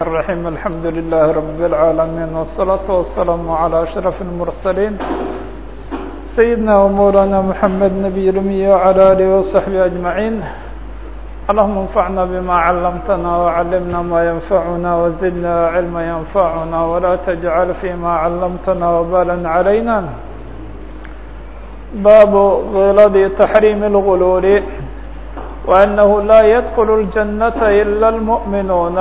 الرحيم الحمد لله رب العالمين والصلاة والسلام على أشرف المرسلين سيدنا ومولانا محمد نبي الأمي وعلى آله وصحبه أجمعين اللهم انفعنا بما علمتنا وعلمنا ما ينفعنا وزدنا علما ينفعنا ولا تجعل فيما علمتنا وبالا علينا باب غلظ تحريم الغلول وأنه لا يدخل الجنة إلا المؤمنون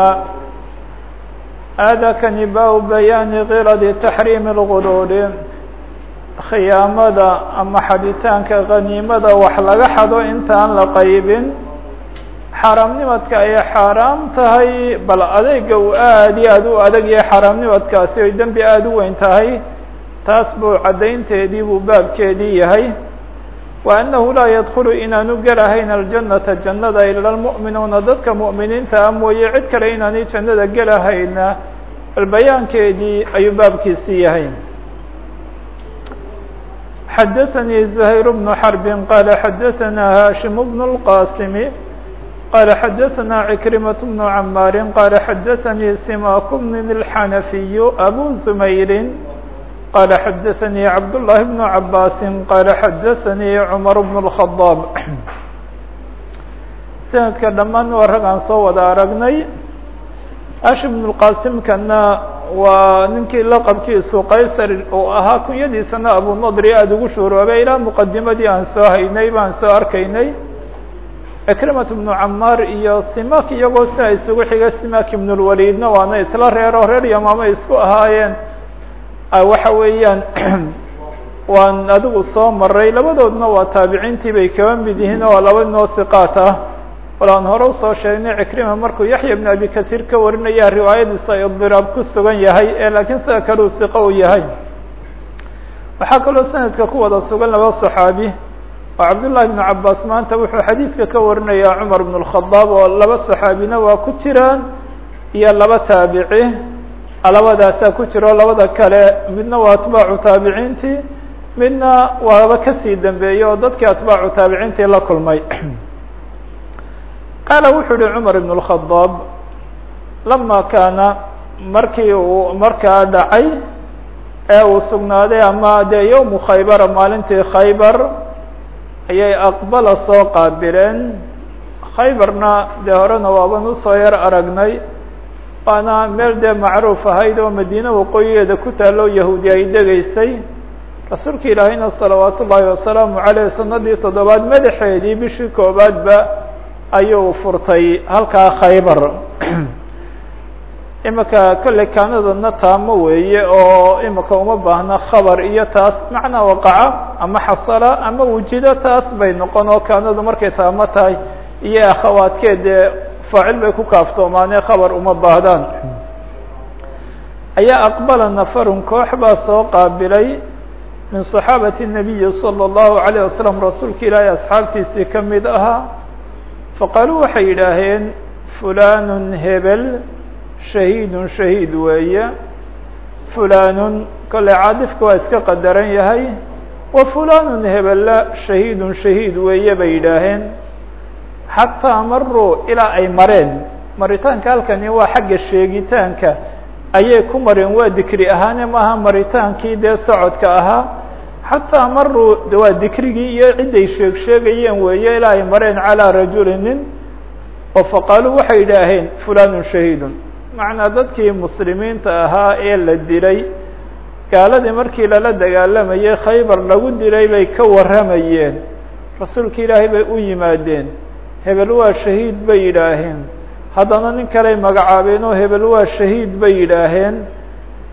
aadakani baa bayaani kiradi taxriimi lguduudi khiyaamada ama xaditaanka qaniimada wax laga xado intaan la qaybin xaaraamnimadka ayay xaaraam tahay bal adeyga uu aad iyo aad u adag yahay xaaraamnimadkaasi oy dembi aada u weyn tahay taas buu caddaynteedii buu baabkeedii yahay wa annahu laa yadkulu inaanu gelahayn aljannata jannada ila lmu'minuuna dadka mu'miniinta ah mooye cid kale inaanay jannada gelahayna bal bayaankeedii ayuu baabkiisii yahay xadaثanii زhayr بن xرb qala xadaثna hashim بن الqاsim qala xadaثna عكrimaة بن cmاar qala xadaثanii simak بn الxanafiy abu زmayri qala xadaثanii cabdاللahi بن cabاsi qala xadaثanii cmar بن الخaطاab sanadka dhammaan waa rag aan soo wada aragnay hashim بن الqasimkana waa ninkii laqabkiisu qaysar uu ahaa kunyadiisana abu nadri aada ugu shuuroobay ilaa muqadimadii aan soo haynay baan soo arkaynay ikrimat bnu camaar iyo simak iyagoo sina isugu xiga simak ibn lwalidna waana isla reero reer yamaamo isku ahaayeen waxa weeyaan waan adigu soo maray labadoodna waa taabiciintii bay kaba mid yihiin oo laba noo siqaat ah wal aan hore usoo sheegnay cikrima markuu yaxya bn abi kasiir ka warinaya riwaayadiisa idiraab ku sugan yahay ee laakiin sida kale uu siqo u yahay waxaa kaloo sanadka ku wada sugan laba صaxaabi oo cabdullahi bnu cabaas maanta wuxuu xadiidka ka warinaya cumar bn الkhadaab oo laba صaxaabina waa ku jiraan iyo laba taabici labadaasaa ku jiro labada kale midna waa atbaacu taabiciintii midna waaba ka sii dambeeyey oo dadkii atbaacu taabiciintii la kulmay. Qaala wuxuu uhi cumar ibn الkhadaab lama kaana markii uu markaa dhacay ee uu sugnaaday ama dee yowmu khaybara maalintii khaybar ayay aqbala soo qaabileen. Khaybarna dee horena waaban u soo yar aragnay waana meel dee macruuf ahayd oo madiine waqooyigeeda ku taalo yahuudi ay degeysay rasuulka ilaahayna salawaat ullaahi wasalaamu caleyh sanadii toddobaad madaxeedii bishii koobaadba ayuu furtay halkaa khaybar. Imika kolley kaanadana taamo weeye oo imika uma baahna khabar iyo taas macnaa waqaca ama xasala ama wujido taas bay noqon oo kaanadu markay taamo tahay. Iyo akhawaadkeed faacil bay ku kaaftoomaanee khabar uma baahdaan ayaa aqbala nafarun koox baa soo qaabilay min صaxaabati الnabiyi salى الlahu عalيه wasalam rasuulka ilaahay asxaabtiisii ka mid ahaa faqaaluu waxay yidhaaheen fulanun hebel shahiidun shahiid weeye fulanun kolley caadifka waa iska qadaran yahay wa fulanun hebella shahiidun shahiid weeye bay yidhaaheen xataa maruu ilaa ay mareen maritaanka halkani waa xagga sheegitaanka ayay ku mareen waa dikri ahaane maaha maritaankii dee socodka ahaa xataa maruu waa dikrigii iyo ciday sheeg sheegayeen weeye ilaa ay mareen calىa rajuli nin oo faqaaluu waxay yidhaaheen fulanun shahiidun macnaa dadkii muslimiinta ahaa ee la dilay gaaladii markii lala dagaalamayay khaybar lagu dilay bay ka warramayeen rasuulka ilaahay bay u yimaadeen hebel waa shahiid bay yidhaaheen haddana nin kaley magacaabeen oo hebel waa shahiid bay yidhaaheen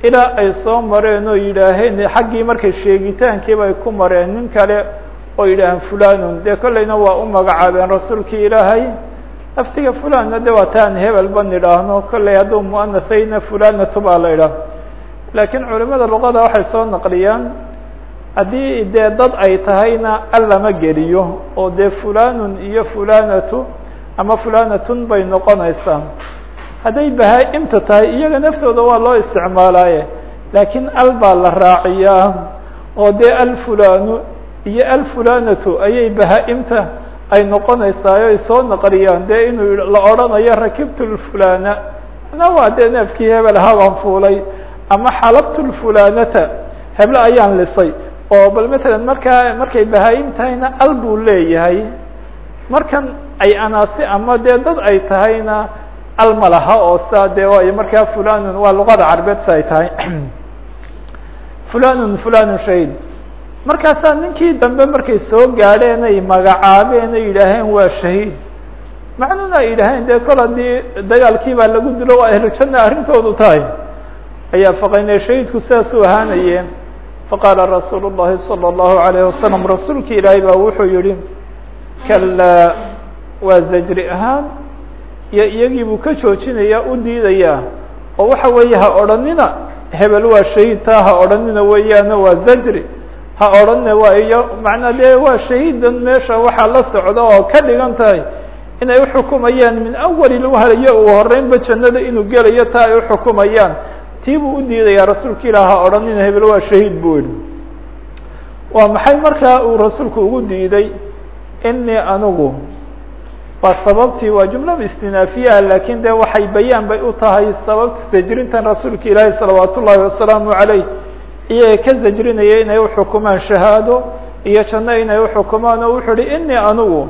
ilaa ay soo mareen oo yidhaaheen xaggii markay sheegitaankiiba ay ku mareen nin kale oo yidhaaheen fulanun dee kolleyna waa u magacaabeen rasuulkii ilaahay. Laftiga fulanna de waa taan hebel ban idhaahno kolley hadduu muanasayna fulanatu baa la idhaah laakiin culimada luqada waxay soo naqliyaan haddii dee dad ay tahayna al lama geliyo oo dee fulanun iyo fulanatu ama fulanatun bay noqonaysaa hadday bahaa-imta tahay iyaga naftooda waa loo isticmaalaaye. Laakiin al baa la raaciyaa oo dee alfulanu iyo alfulanatu ayay bahaa-imta ay noqonaysaa ay soo naqliyaan. Dee inuu la odhanayo rakibtu lfulana na waa dee neefkii hebel habaan fuulay ama xalabtu lfulanata heble ayaan lisay oo bal matalan markaa markay bahaa-im tahayna al buu leeyahay. Markan ay anaasi ama dee dad ay tahayna al ma laha oo saa dee waayo markaa fulanun waa luqada carbeed sa ay tahay. Fulanun fulanun shahid markaasaa ninkii dambe markay soo gaadheen ay magacaabeen ay yidhaaheen waa shahiid. Macnuna ay yidhaaheen dee kol haddii dagaalkii baa lagu dilo waa ahlu janna arrintoodu tahay. Ayaa faqayne shahiidku sidaasuu ahaanaye faqaala rasuulu llahi salى اllahu alayh wasalam rasuulki ilaahay baa wuxuu yihi kalaa waa zajri ahaan iyo iyagii buu ka joojinaya u diidaya oo waxa weeye ha odhanina hebel waa shahiid taa ha odhanina weeyaana waa zajri ha odhanina waa iyo macnaa dee waa shahiidan meesha waxaa la socda oo ka dhigan tahay inay uxukumayaan min awali lwahliyo uu horeynba jannada inuu gelayo taa ay uxukumayaan tii buu u diidaya rasuulka ilah ha odhanina hebel waa shahiid buu yihi waa maxay markaa uu rasuulku ugu diiday inii anigu waa sababtii waa jumlada istinaafiyaha laakiin de waxay bayaan bay u tahay sababta sajrintan rasuulka ilaahi salawaat ullaahi wasalaamu عaleyh iyaga ka zajrinaya inay uxukumaan shahaado iyo janno inay uxukumaan oo wuxuu uhi inii anigu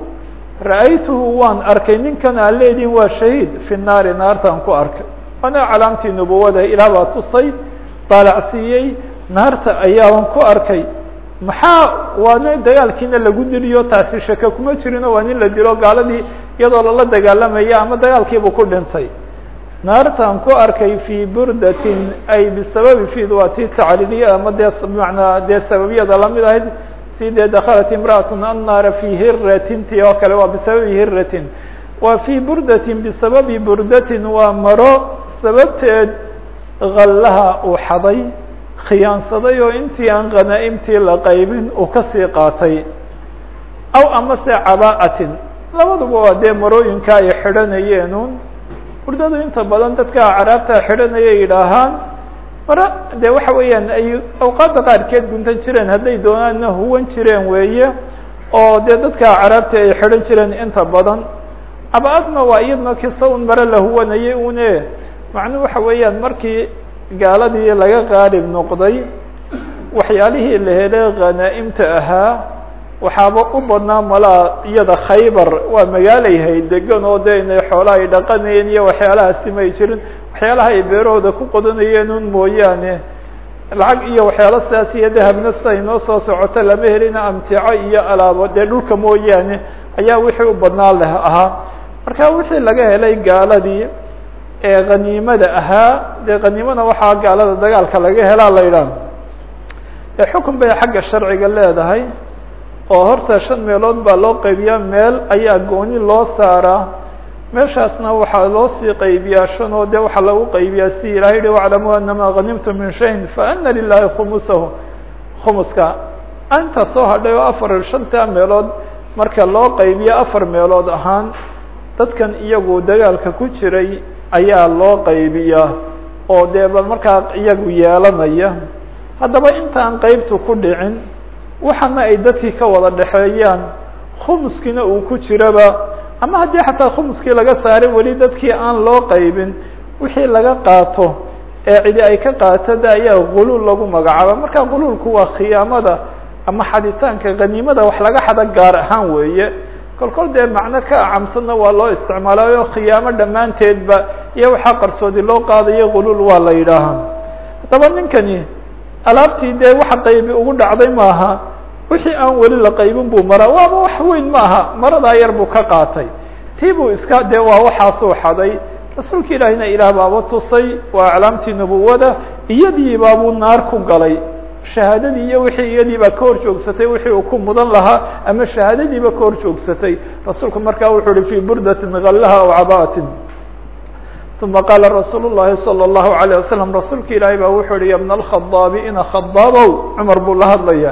ra'aytuhu waan arkay ninkan aan leediin waa shahiid fi naari naartaan ku arkay waana calaamtii nubuwada ilaah baa tusay daalacsiiyey naarta ayaaban ku arkay. Maxaa waana dagaalkiina lagu diliyo taasi shaka kuma jirino waa nin la dilo gaaladii iyadoo lala dagaalamaya ama dagaalkiibu ku dhintay. Naartaan ku arkay fii burdatin ay bisababi fid waa ama dee bmanaa dee sababiyada la mid ahayd si dee dakhalat imra'atun annaara fii hiratin ti oo kale waa bisababi hiratin waa fii burdatin bisababi burdatin waa maro sababteed gallaha uu xaday khiyaansaday oo intii aan khanaa'imtii la qaybin uu ka sii qaatay. Aw amase caba'atin labaduba waa dee marooyinka ay xidhanayeenun hurdadu inta badan dadka acraabta xidhanaya yidhaahaan mara de waxa weeyaan ay awqaadda qaarkeed guntan jireen hadday doonaanna huwan jireen weeye oo dee dadka acraabta ay xidhan jireen inta badan. Caba-adna waa iyadna kisa un mare la huwanayay une macnuu waxa weeyaan markii gaaladii laga qaalib noqday waxyaalihii la helay khanaa'imta ahaa waxaaba u badnaa malaa iyada khaybar. Waa magaalay hayd degan oo de inay xoolaha ay dhaqanayeen iyo waxyaalahaasi may jirin. Waxyaalaha ay beerahooda ku qodanayeen un mooyaane. Lacag iyo waxyaalo sidaas iyo dahabna sida inoo soo socota lama helina amtico iyo alaabo. Dee dhulka mooyaane ayaa wixii u badnaa leh ahaa. Marka wixii laga helay gaaladii ee khaniimada ahaa dee khaniimada waxaa gaalada dagaalka laga helaa la yidhaah ee xukun bay xagga sharciga leedahay oo horta shan meelood baa loo qaybiyaa meel ayaa gooni loo saaraa. Meeshaasna waxaa loo sii qaybiyaa shan oo de waxaa lagu qaybiyaa si ilahay yihi waclamuu anama hanimtu min shayin faana lilahi khumusahu. Khumuska. Inta soo hadhay oo afar shanta meelood marka loo qaybiyo afar meelood ahaan dadkan iyagu dagaalka ku jiray ayaa loo qaybiyaa oo dee ba markaa iyagu yeelanaya. Haddaba intaan qeybtu ku dhicin waxana ay dadkii ka wada dhexeeyaan khumuskiina uu ku jiraba. Ama haddii xataa khumuskii laga saaray weli dadkii aan loo qaybin wixii laga qaato ee cidi ay ka qaatada ayaa guluul lagu magacaaba. Marka guluulku waa khiyaamada ama xaditaanka khaniimada wax laga xada gaar ahaan weeye kol kol dee macno ka acamsanna waa loo isticmaalayo khiyaamo dhammaanteedba iyo waxaa qarsoodi loo qaadayo guluul waa la yidhaahaa haddaba ninkani alaabtii dee waxa qaybi ugu dhacday maaha wixii aan weli la qaybin buu maraa waaba wax weyn maaha maradaa yar buu ka qaatay. Tii buu iska dee waa waxaasuu xaday rasuulka ilaahina ilaah baaba tusay waa aclaamtii nubuwada iyadii baabuu naar ku galay shahaadadii iyo wixii iyadii baa ka hor joogsatay wixii uu ku mudan lahaa ama shahaadadiiba ka hor joogsatay rasuulku markaa wuxuu uhi fii burdatin gallaha aw caba'atin uma qaala rasuul الlahi salى الlahu عalيه wasalam rasuulka ilaahay baa wuxuu yihi ya bna alkhadaabi ina khadaabow cumar buu la hadlaya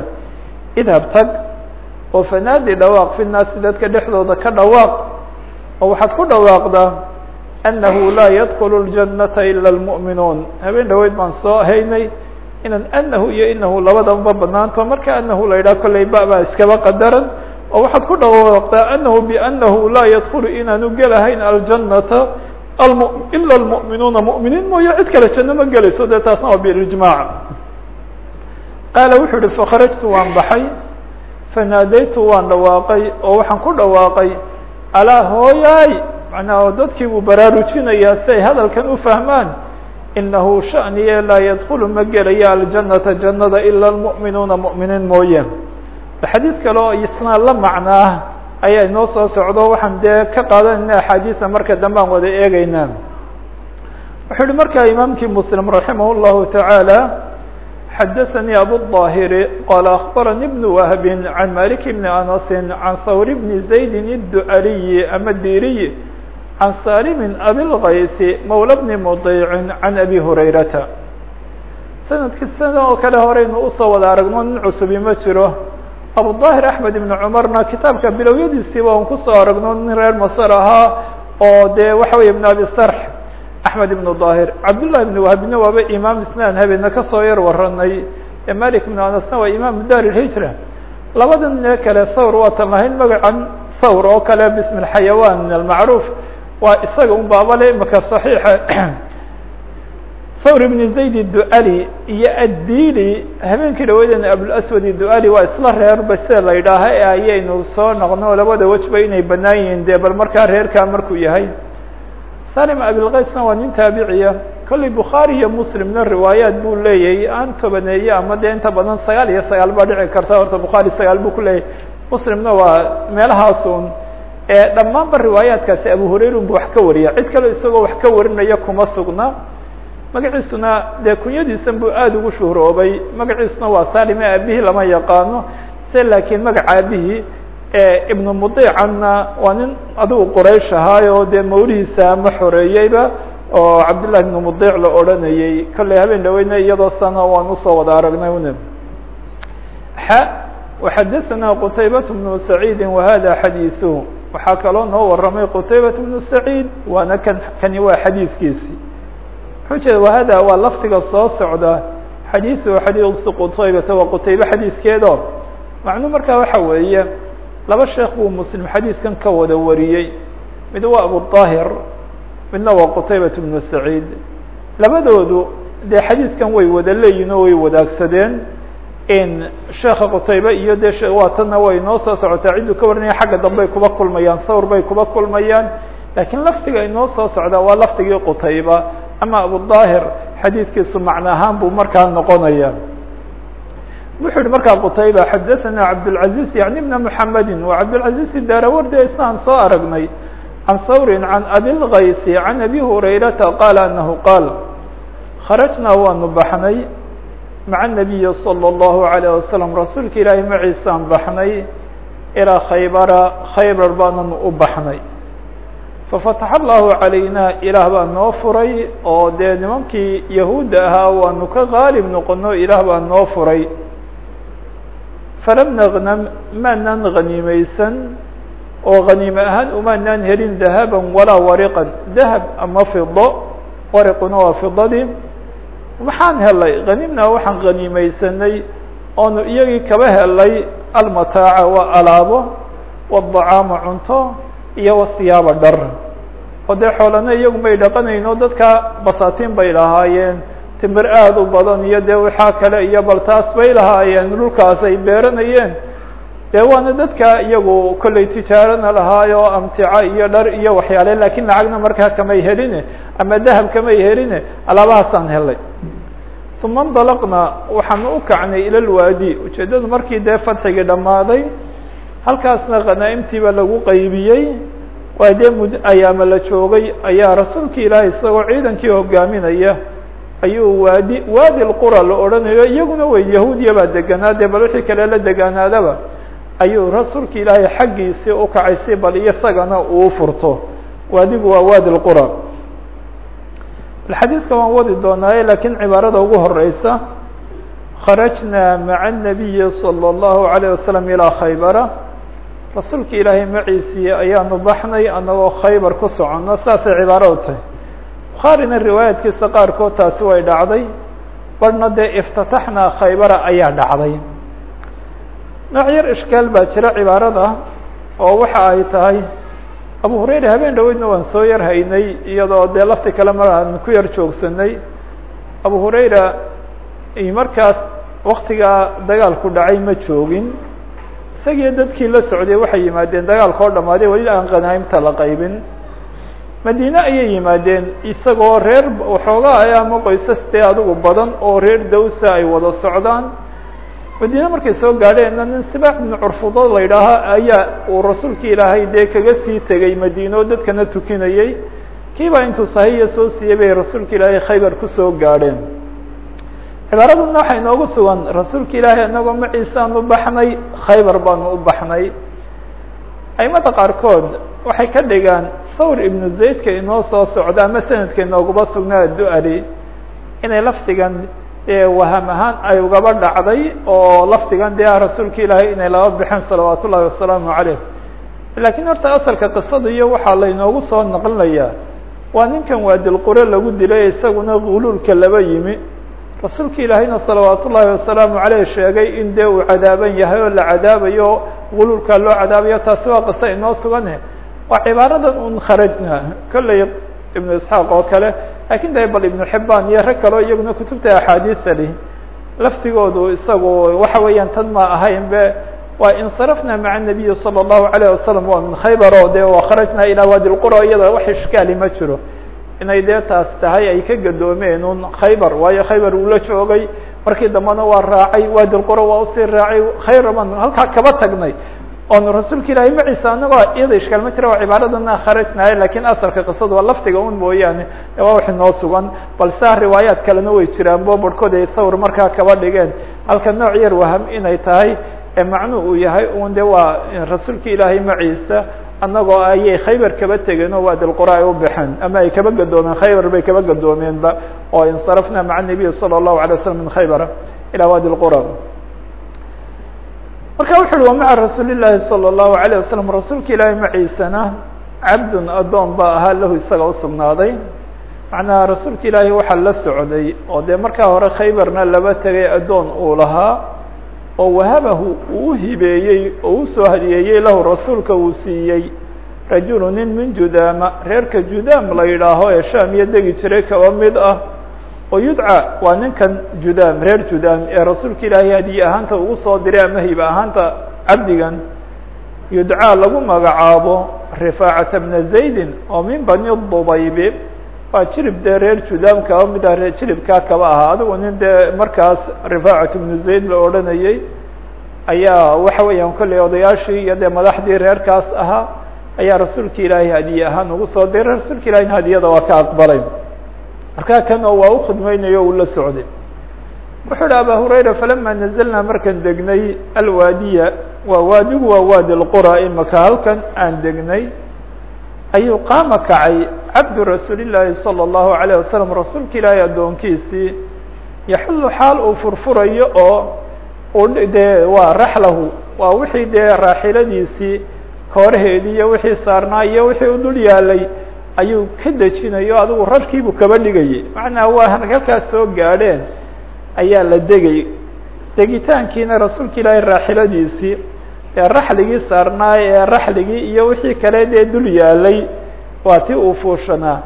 idhab tag oo fanaadi dhawaaq fi naasi dadka dhexdooda ka dhawaaq oo waxaad ku dhawaaqdaa anahu laa yadkulu اljannata ila اlmu'minuun habeen dhaweyd baan soo haynay inan anahu iyo inahu labadaba banaanto marka anahu la yidhaha kollay ba baa iskaba qadaran oo waxaad ku dhawaaqdaa anahu bianahu laa yadkulu inaanu gelahayn aljannata ila almu'minuuna mu'miniin mooye cid kale janno ma gelayso dee taasna waa bilijmaac qaala wuxuu uhi fakharajtu waan baxay fanaadaytu waan dhawaaqay oo waxaan ku dhawaaqay alaa hooyaay macnaha dadkii buu baraarujinayaa si hadalkan u fahmaan inahu shaniye laa yadkulu ma gelaya aljanata jannada ila almu'minuuna mu'miniin mooye xadiid kale oo isna la macnaah ayaa inoo soo socdo waxaan dee ka qaadanayna axaadiisa marka dambe aan wada eegeynaa wuxuu yihi markaa imaamkii muslim raximah اllahu taعaalى xadaثnii abuلظaahiri qala akbaranii bn wahbi can malik bni anasi can hawr bni zaydi الdu'aliyi ama diriy can salimi abilkaysi mawla bni mudiicin can abi hurayrata sanadki sida oo kale horeynu usoo wada aragno nin cusubi ma jiro abuظaahir axmed ibn cumarna kitaabka bilowyadiisiiba on kusoo aragno nin reer masr ahaa oo dee waxa wey ibn abi sarx axmed ibn daahir cabdالlah ibn wahbina waaba imaam isnaan habeena kasoo yar waranay malik ibn anasna waa imam dar hijra labada nin kale thawr waatan lahayn magacan thawr oo kale bism xayawaan min almacruuf waa isaga un baabale imaka صaxiixa thawr ibn zayd duali iyo addili habeenkii dhaweydena abulswad duali waa isla reerba sida la yidhaaha e ayaynu soo noqno labada wejba inay banaan yihiin dee bal markaa reerkaa markuu yahay. Salim abilkaysna waa nin taabiciya kolley bukhaari iyo muslimna riwaayaat buu leeyahay aan tobaneeye ama dee inta badan sagaal iyo sagaal baa dhici karta horta bukhaari sagaal buu ku leeyahay muslimna waa meelahaasun ee dhammaanba riwaayaatkaasi abu hurayra unba wax ka wariya cid kale isagoo wax ka warinaya kuma sugna. Magaciisuna dee kunyadiisan buu aada ugu shuhroobay. Magaciisuna waa salime aabihii lama yaqaano. Se laakiin magaca aabihii ibnu mudicanna waa nin adigu qoraysh ahaayo dee mawlihiisa ma xoreeyeyba oo cabdillahi ibnu mudic la odranayey kolley habeen dhaweyne iyadoo sana waan u soo wada aragnay une. Xa waxadahana qutaybatu bnu saciidi wahada waxaa kaloo noo waramay qtaybaة بnu سacيid waana kan kani waa xadiiskiisi muxuu jeeda wahada waa lafdiga soo socda xadiiثu xadiiثu qtaybata waa qtaybe xadiiskeedo macnuu markaa waxa weeye laba sheekh buu muslim xadiiskan ka wada wariyey mid waa abuطaahir midna waa qtaybaة بnu سacيid labadoodu dee xadiiskan way wada leeyihin oo way wadaagsadeen in sheeka qtaybe iyo de waa tanna way noo soo socotaa cidduu ka warinaya xagga dambey kuba kulmayaan thawr bay kuba kulmayaan lakiin lafdiga inoo soo socdaa waa lafdigii qtayba ama abuطaahir xadiiskiisu macno ahaan buu markaa noqonaya wuxuu yihi markaa qtayba xadaثna cabdالعaزيز yaعni بna mحamedi wa cabdالعaزيز darawrde isnaan soo aragnay can thawri can abilkaysi can abi hurayrata qaala anahu qaal kharajnaa waanu baxnay maca الnabiyi slى الlahu عalيه wasalam rasuulka ilaahay maciisaan baxnay ilaa khaybara khaybar baananu u baxnay fafataxa allahu calayna ilaah baa noo furay oo dee nimankii yahuudda ahaa waanu ka qaalib noqono ilaah baa noo furay falam naqnam maanaan haniimeysan oo haniime ahaan umaanaan helin dahaban walaa wariqan dahab ama fido wariquna waa fidadii maxaan helay hanimna waxaan haniimeysanay oonu iyagii kaba helay almataaca waa alaabo wadacaama cunto iyo wasiyaaba dhar. Oo dee xoolana iyagu may dhaqanayno dadka basaatiin bay lahaayeen timir aada u badan iyo dee waxaa kale iyo bal taas bay lahaayeen dhulkaas ay beeranayeen. Dee waana dadka iyagu kolley tijaarana lahaayo amtica iyo dhar iyo waxyaale lakiin lacagna markaa kamay heline ama dahab kamay heline alaabahaasaan helay. Uma ndalaqna waxaan u kacnay ila lwaadi ujeeddadu markii dee fadxigii dhammaaday halkaasna khanaa'imtiiba lagu qaybiyey. Waa dee mud ayaama la joogay ayaa rasuulka ilaahay isagoo ciidankii hogaaminaya ayuu waadi waadi lqura la odhanayo iyaguna way yahuudiya baa deganaa dee bal wixii kale la degaanaadaba ayuu rasuulka ilaahay xaggiisii ukacay si bal isagana uu furto. Waadigu waa waadi lqura xadiidka waan wadi doonaaye lakiin cibaarada ugu horeysa kharajna maca الnabiyi salى الlahu عalيه wasalam ilaa khaybara rasuulka ilaahay maciisii ayaanu baxnay anagoo khaybar ku socono saasay cibaaradu tahay bukhaarina riwaayaadkiisa qaarkood taasi way dhacday barhna dee iftataxnaa khaybara ayaa dhacday nooc yar ishkaal baa jira cibaarada oo waxa ay tahay abu hurayra habeen dhaweydna waan soo yar haynay iyadoo dee lafti kale mar aan ku yar joogsanay. Abu hurayra markaas waktigaa dagaalku dhacay ma joogin. Isagiyo dadkii la socday waxay yimaadeen dagaalka oo dhamaaday weli aan khanaimta la qaybin. Madiine ayay yimaadeen isagoo reer waxoogaa ay ama qoysas dee adigu badan oo reer dawsa ay wada socdaan madiine markay soo gaadheenna nin sibaax bnu curfudo la yidhaaha ayaa uu rasuulki ilaahay dee kaga sii tegay madiine dadkana tukinayey kiibaa intuu sahiya soo siiyey bay rasuulka ilaahay khaybar ku soo gaadheen. Cibaaraduna waxay noogu sugan rasuulka ilaahay inagoo maciisaan u baxnay khaybar baanu u baxnay. Aimada qaarkood waxay ka dhigaan thawr ibnu zaydka inoo soo socda ama sanadka inoogaba sugnaa du-ali inay lafdigan waham ahaan ay ugaba dhacday oo lafdigan dee rasuulka ilaahay inay laba bixeen salawaat ullahi wasalaamu caleyh lakiin horta asalka qisada iyo waxaa laynoogu soo naqlinayaa waa ninkan waadilqure lagu dilay isaguna guluulka laba yimi. Rasuulka ilaahayna salawaat ullaahi wasalaamu caleyh sheegay in dee uu cadaaban yahay oo la cadaabayo guluulka loo cadaabayo taasi waa qisa inoo sugane waa cibaaradan un kharajna kolley ibnu isxaaq oo kale lakin de bal ibnu xibaan iyo rag kaleo iyaguna kutubta axaadiista lih laftigoodu isagu waxa weeyaan tan ma ahayn be waa insarafna maca nabiyi salى الlahu عalيه wasalam waa min khaybar o de kharajna ilaa wadi lqura iyada wax ishkaali ma jiro inay dee taas tahay ay ka gadoomeen un khaybar waayo khaybar uu la joogay markii dambena waa raacay wadi lqura waa usii raacay khayr baan halkaa kaba tagnay oon rasuulka ilaahay maciisa anagoo iyada ishkaal ma jira waa cibaaradana kharajnahay lakin asalka qisada waa lafdiga un mooyaane waa wax inoo sugan balse riwaayaad kalena way jiraan bo barhkood ay thawr markaa kaba dhigeen halka nooc yar waham inay tahay macnu uu yahay un de waa rasuulka ilaahay maciisa anagoo ayay khaybar kaba tegeen oo waadilqura ay u baxeen ama ay kaba gadoomeen khaybar bay kaba gadoomeenba oo insarafna maca nabiyi salى الlahu alay waslam min khaybar ilaa wadi lqura marka wuxu uhi wa maca rasuuli llaahi salى الlahu عalيه wasalam rasuulka ilaahay maciisana cabdun adoon ba ahaa lahu isaga usugnaaday macnaha rasuulka ilaahay waxaa la socday oo dee markaa hore khaybarna laba tegay adoon uu lahaa oo wahabahu uu uhibeeyey oo usoo hadiyeeyey lahu rasuulka uu siiyey rajulu nin min judaama reerka judaam la yidhaaho ee shaam iyo degi jiray kaba mid ah oo yudca waa ninkan judaam reer judaam ee rasuulka ilaahay hadiye ahaanta ugu soo diray ama hibe ahaanta cabdigan yudcaa lagu magacaabo rifaacata bna zaydin oo min bani dubaybi waa jirib dee reer judaam kaba mid ah jiribkaa kaba ahaa adigu nin dee markaas rifaacat bnu zayd la odhanayey ayaa waxa weeyaan kolley odayaashii iyo dee madaxdii reerkaas ahaa ayaa rasuulka ilaahay hadiye ahaan ugu soo diray. Rasuulka ilahina hadiyada waa ka aqbalay markaa kan oo waa ukhidmeynayo uu la socday wuxuu uhi aba hurayra falama nazalnaa markaan degnay alwaadiya waa waadigu waa waadi lqura imaka halkan aan degnay ayuu qaama kacay cabdu rasuuli llaahi salى الlahu عalيه wasalam rasuulka ilaahay addoonkiisii yaxullu xaal uu furfurayo oo dee waa raxlahu waa wixii dee raaxiladiisii kooraheedii iyo wixii saarnaa iyo wixii u dul yaalay ayuu ka dejinayo adigu rarkiibuu kaba dhigayay macnaa waa halkaas soo gaadheen ayaa la degay. Degitaankiina rasuulka ilaahay raaxiladiisii ee raxligii saarnaa ee raxligii iyo wixii kale dee dul yaalay waa ti uu fuushanaa.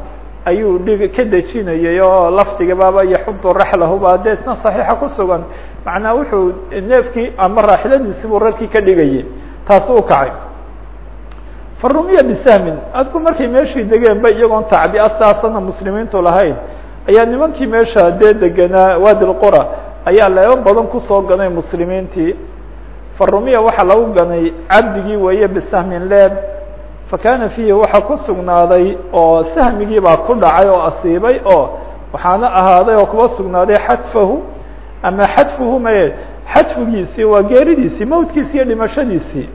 Ayuu dhig ka dejinayay oo lafdigabaaba yaxudu raxlahu baa dee isna saxiixa ku sugan. Macnaa wuxuu neefkii ama raaxiladiisi buu rarkii ka dhigayay taas u kacay farumiya bisahmin. Adku markay meeshii degeen ba iyagoon tacbi asaasana muslimiintu lahayn. Ayaa nimankii meesha dee deganaa wadi lqura ayaa leebo badan ku soo ganay muslimiintii. Farumiya waxaa lagu ganay cabdigii weeye bisahmin leeb fakana fiihi waxaa ku sugnaaday oo sahmigii baa ku dhacay oo asiibay oo waxaana ahaaday oo kuba sugnaaday xadfahu. Ama xadfuhu maye xadfigiisii waa geeridiisii mawtkiisi iyo dhimashadiisii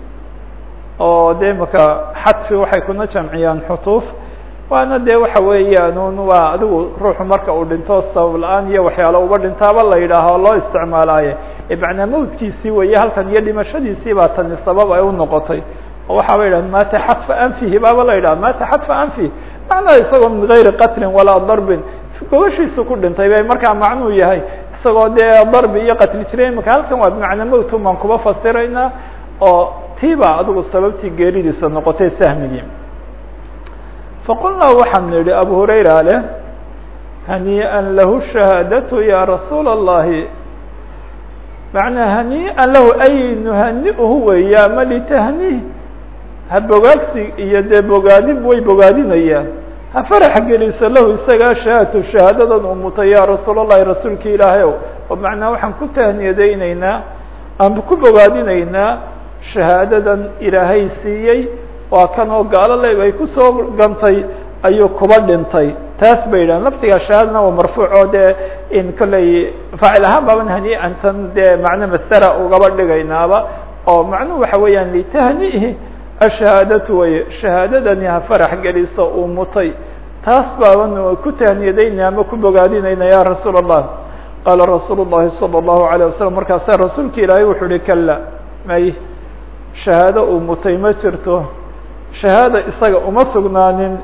oo de imaka xadfi waxay kuna jamciyaan xutuuf waana de waxa weeyaan un waa adigu ruuxu marka uu dhinto sabab la'aan iyo waxyaalo uba dhintaaba la yidhaaho loo isticmaalaaye. Macnaa mawtkiisii weeye halkan iyo dhimashadiisii baa tani sabab ay unoqotay oo waxaaba yidhah mata xadfa anfihi baaba la yidhaha mata xadfa anfihi. Macnaha isagoo min gayri qatlin walaa darbin gobashiisu ku dhintay bay markaa macnuu yahay. Isagoo dee darbi iyo qatli jiray imaka halkan waa bimacnaa mawtun baan kuba fasiraynaa oo tiibaa adigu sababtii geeridiisa noqotay sahmigii. Faqulnaa waxaan nidhi abu hurayra leh hanii'an lahu shahaadatu ya rasuula اllahi manaa hanii'an lahu ay nuhani'uhu weeya ma litahniih ha bogaadsi iyo dee bogaadib way bogaadinayaan. Ha farax geliso lahu isagaa shahaadatu shahaadadan uu mutay rasuul اllahi rasuulki ilaahay ow oo macnaa waxaan ku tahniyadaynaynaa aan ku bogaadinaynaa shahaadadan ilaahay siiyey waa kan oo gaalo leeg ay kusoo gantay ayuu kuba dhintay taas bay yidhahan laftigaa shahaadana waa marfuuc oo dee in kolley faacil ahaan baaban haniicantan dee macno masara ugaba dhigaynaaba oo macnuhu waxa weeyaan litahniihi ashahaadatu way shahaadadani ha farax geliso uu mutay taas baaban ku tahniyadaynaya ama ku bogaadinayna ya rasuul الlah qaala rasuul الlahi salى الlahu عalيه wasalam markaasaa rasuulka ilaahay wuxuu uhi kala may shahaado uu mutay ma jirto. Shahaada isaga uma sugnaanin.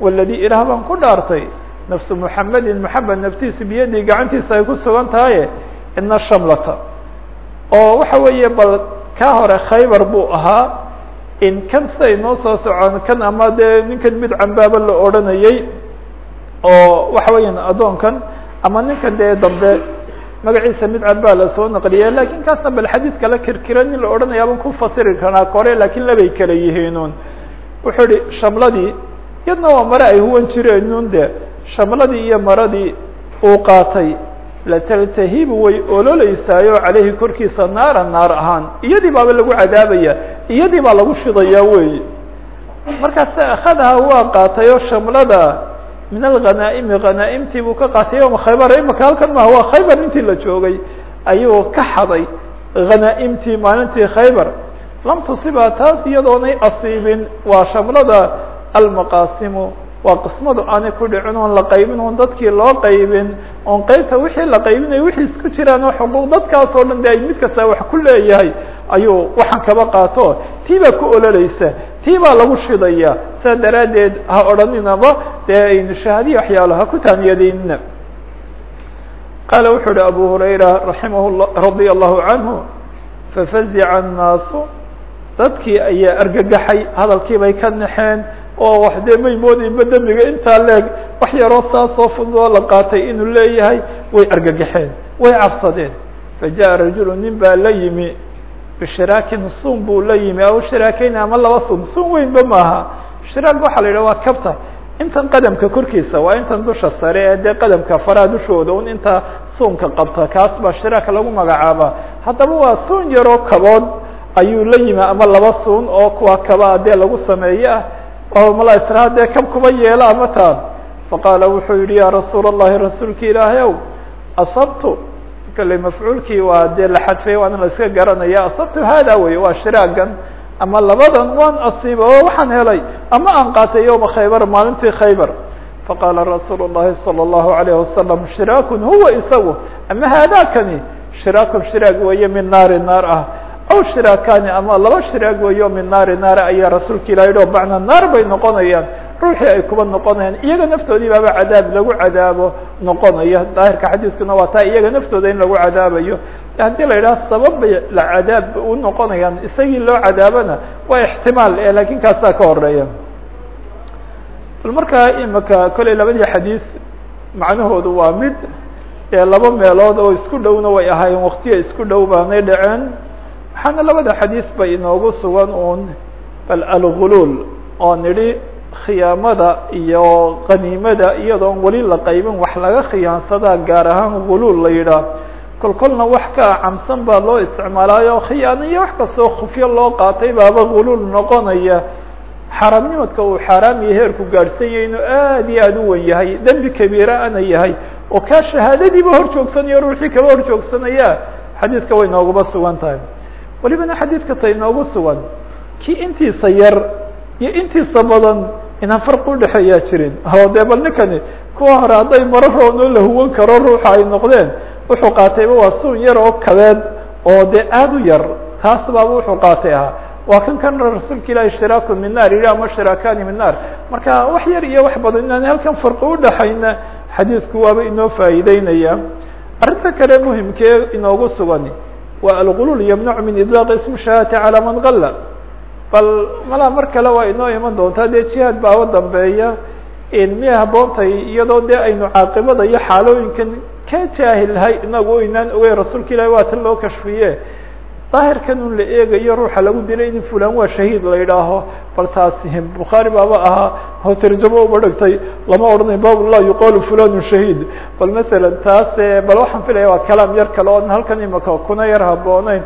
Waladii ilaah baan ku dhaartay nafsu muxamedin moxamed naftiisu biyadii gacantiisa ay ku sugan tahaye ina shamlata. Oo waxa weeye bal kaa hore khaybar buu ahaa in kan siday noo soo socon kan ama dee ninkan mid cambaaba la odranayey oo waxa weeyaan addoonkan ama ninkan dee dambe magaciisa mid cambaa la soo naqliya laakiin kaasna bal xadiis kala kirkira nin la odhanayaaban ku fasiri karaa kore laakiin labay kala yihiinun wuxuu ihi shamladii yadna waa mare ay huwan jireenun de shamladii iyo maradii uu qaatay lataltahibu way ololeysaayoo caleyhi korkiisa naara naar ahaan iyadii baaba lagu cadaabaya iyadii baa lagu shidaya wey markaas akhadaha waa qaatay oo shamlada min alghanaa'imi hanaaimtii buu ka qaatay yoma khaybar imaka halkan maha waa khaybar intii la joogay ayuu ka xaday hanaaimtii maalintii khaybar. Lam tusiba taas iyadoonay asiibin waa shamlada almaqaasimu waa qismadu aanay ku dhicin oon la qaybin oon dadkii loo qaybin oon qeybta wixii la qaybinay wixii isku jiraan oo xuquuq dadkaas dhan de ay mid kasta wax ku leeyahay ayuu waxaan kaba qaato. Tii ku ololeysa tii baa lagu shidaya. Saa daraaddeed ha odhaninaba dee shahaadiya waxyaalo ha ku taaniyadaynina qaala wuxuu uhi abu hurayra raximah la radia allahu canhu fafazica annaasu. Dadkii ayaa argagaxay hadalkii bay ka naxeen oo wax dee may moodayba dembiga intaa leeg wax yaroo saasoo fududoo la qaatay inuu leeyahay. Way argagaxeen way cabsadeen. Fajaءa rajulu nin baa la yimi bishiraakin sun buu la yimi. Aw shiraakeyn ama laba sun sun weynba maaha. Shiraak waxaa la yidhah waa kabta. Intan qadamka korkiisa waa intan dusha sare ee dee qadamka faraha dushooda un inta suunka qabta. Kaas baa shiraaka lagu magacaaba. Haddaba waa suun yaroo kabood ayuu la yimi ama laba suun oo kuwa kaba dee lagu sameeye oo mala israa dee kab kuba yeela ama taan faqaala wuxuu yihi ya rasuul الlahi rasuulki ilaahay asabtu kale mafcuulkii waa dee la xadfay waana la iska garanaya asabtu hada wey waa shiraagan ama labadan waan asiiba oo waxaan helay ama aan qaatay yowma khaybar maalintii khaybar faqaala rasuul الlahi salى الlahu عalayه wasalam shiraakun huwa isagu ama haadakani shiraakun shiraag weeye min naari naar ah aw shiraakani ama laba shiraag weeyo min naari naara ayaa rasuulka ilah yidhi o macnaa naar bay noqonayaan ruuxii ay kuba noqonayaan iyaga naftoodii baaba cadaab lagu cadaabo noqonaya daahirka xadiiskuna waa taa iyaga naftooda in lagu cadaabayo. Haddii la yidhaha sabab bay la cadaab u noqonayaan isagii loo cadaabana waa ixtimaal e laakiin kaasaa ka horreeya bal markaa imika kolley labadii xadiis macnahoodu waa mid ee laba meelood oo isku dhowna way ahaayeen waktiya isku dhow baanay dhaceen. Waxaana labada xadiis bay inoogu sugan uun bal alguluul oo nidhi khiyaamada iyo qaniimada iyadoon weli la qaybin wax laga khiyaansadaa gaar ahaan guluul la yidhaah. Kol kolna wax ka camsan baa loo isticmaalaayo khiyaano iyo wax kastoo khufyo loo qaatay baaba guluul noqonaya. Xaaraamnimadka uu xaaraam iyo heerku gaadhsanya inuu aad iyo aada u wen yahay dembi kabiira ana yahay. Oo kaa shahaadadiiba hor joogsanayo ruuxii kaba hor joogsanaya. Xadiiska way nooguba sugan tahay. Walibana xadiiska tay noogu sugan. Kii intiisa yar iyo intiisa badan inaan farqi udhexeeyaa jirin. O dee bal ninkani kuwa hore hadday maro roonoo la huwan karo ruuxa ay noqdeen wuxuu qaatayba waa suun yar oo kabeed oo dee aada u yar. Taas baaba wuxuu qaatay ahaa waa kan kan rasuulka ilahi shiraaku min naar yihi ama shiraakani min naar. Marka wax yar iyo wax badan inaan halkan farqi udhexayna xadiisku waaba inoo faa'iideynaya arrinta kale muhimkee inoogu sugan waa algulul yamnacu min idlaaqi ismi shahaadati calaa man galla bal malaa mar kale waa inoo iman doontaa dee jihaad baa dambeeya miyay haboontay iyadoo dee aynu caaqibada iyo xaalooyinkan ka jaahilhay inagu inaan ogey rasuulka ilahi waa tan loo kashfiye daahirkan un la eegayo ruuxa lagu dilay in fulan waa shahiid la yidhaaho. Bal taasi bukhaari baaba ahaa oo tarjamo uba dhigtay lama odhanayo bab la yuqalu fulanu shahiid. Bal masalan taas bal waxaan filaya waa kalaam yar kale oon halkan imaka kuna yar habooneyn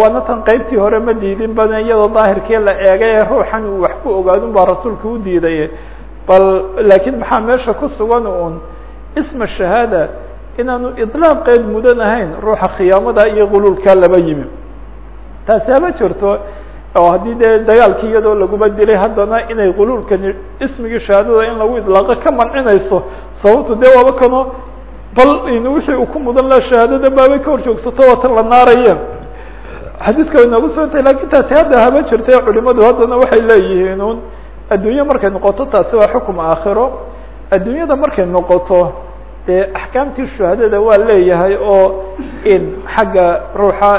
waana tan qeybtii hore ma diidin badan iyadoo daahirkii la eegay ee ruuxan uu wax ku ogaadun baa rasuulka u diiday. Bal laakiin maxaa meesha ku sugan un isma shahaada inaanu idlaaqeed mudan ahayn ruuxa khiyaamada iyo guluulkaa laba yimi taasi hama jirto oo haddii dagaalkii iyadoo laguma dilay haddana inay guluulkani ismigii shahaadada in lagu idlaaqo ka mancinayso sababtu dee waaba kano bal wixii uu ku mudan la shahaadada baabay ka hor joogsato waa tan la naaraya xadiiska way noogu sugantay laakiin taasi hadda hama jirta culimadu haddana waxay leeyihiin un adduunye markay noqoto taasi waa xukum aakhiro. Adduunyada markay noqoto dee axkaamtii shuhadada waa leeyahay oo in xagga ruuxa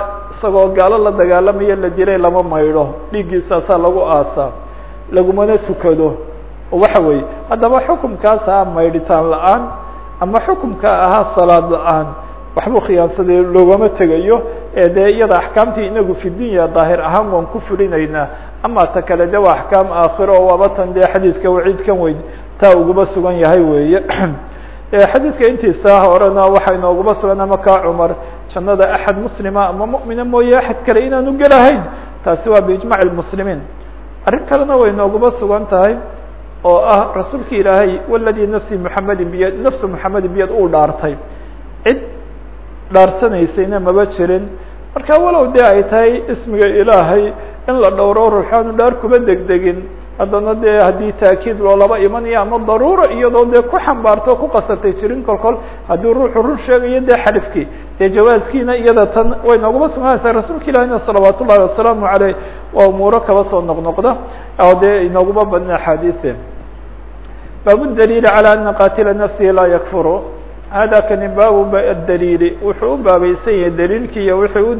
isagoo gaalo la dagaalamayo la dilay lama maydho. Dhiiggiisaasaa lagu aasaa lagumana tukado. Waxa weeye haddaba xukumkaas ahaa maydhitaan la'aan ama xukumka ahaa salaad la'aan. Waxbuu khiyaansaday loogama tegayo. Ee dee iyada axkaamtii inagu fi daahir ahaan waan ku fulinaynaa ama ta kale de waa axkaam aakhiro oo waaba tan dee xadiidka waciidkan weyn taa uguma sugan yahay weeye xadiidka intiisa horena waxaa inooguma sugan ama kaa cumar jannada axad muslima ama mu'mina mooye axad kale inaanu gelahayn taasi waa biijmac lmuslimiin arrin kalena way inooguma sugan tahay oo ah rasuulki ilaahay waladii nafsi muxamedin biyad nafsu muxamedin biyad uu dhaartay. Cid dhaarsanaysayna maba jirin. Marka walow dee ay tahay ismiga ilaahay in la dhowro ruuxaanu dhaar kuma degdegin haddana dee haddii taakiid loolaba imanayo ama daruura iyadoo dee ku xambaarto ku qasartay jirin kol kol haddii ruuxu run sheegayo dee xalifkii dee jawaaskiina iyada tan way nooguma sugnanaysaa rasuulka ilahina salawaat wasalaamu aleyh waa umuuro kaba soo noqnoqda oo dee inooguma badna axaadiise baabu daliili calى ana qatila nafsihi laa yakfuru. Hada kani baabu daliili. Wuxuu u baabaysan yahay daliilkii iyo wuxuu u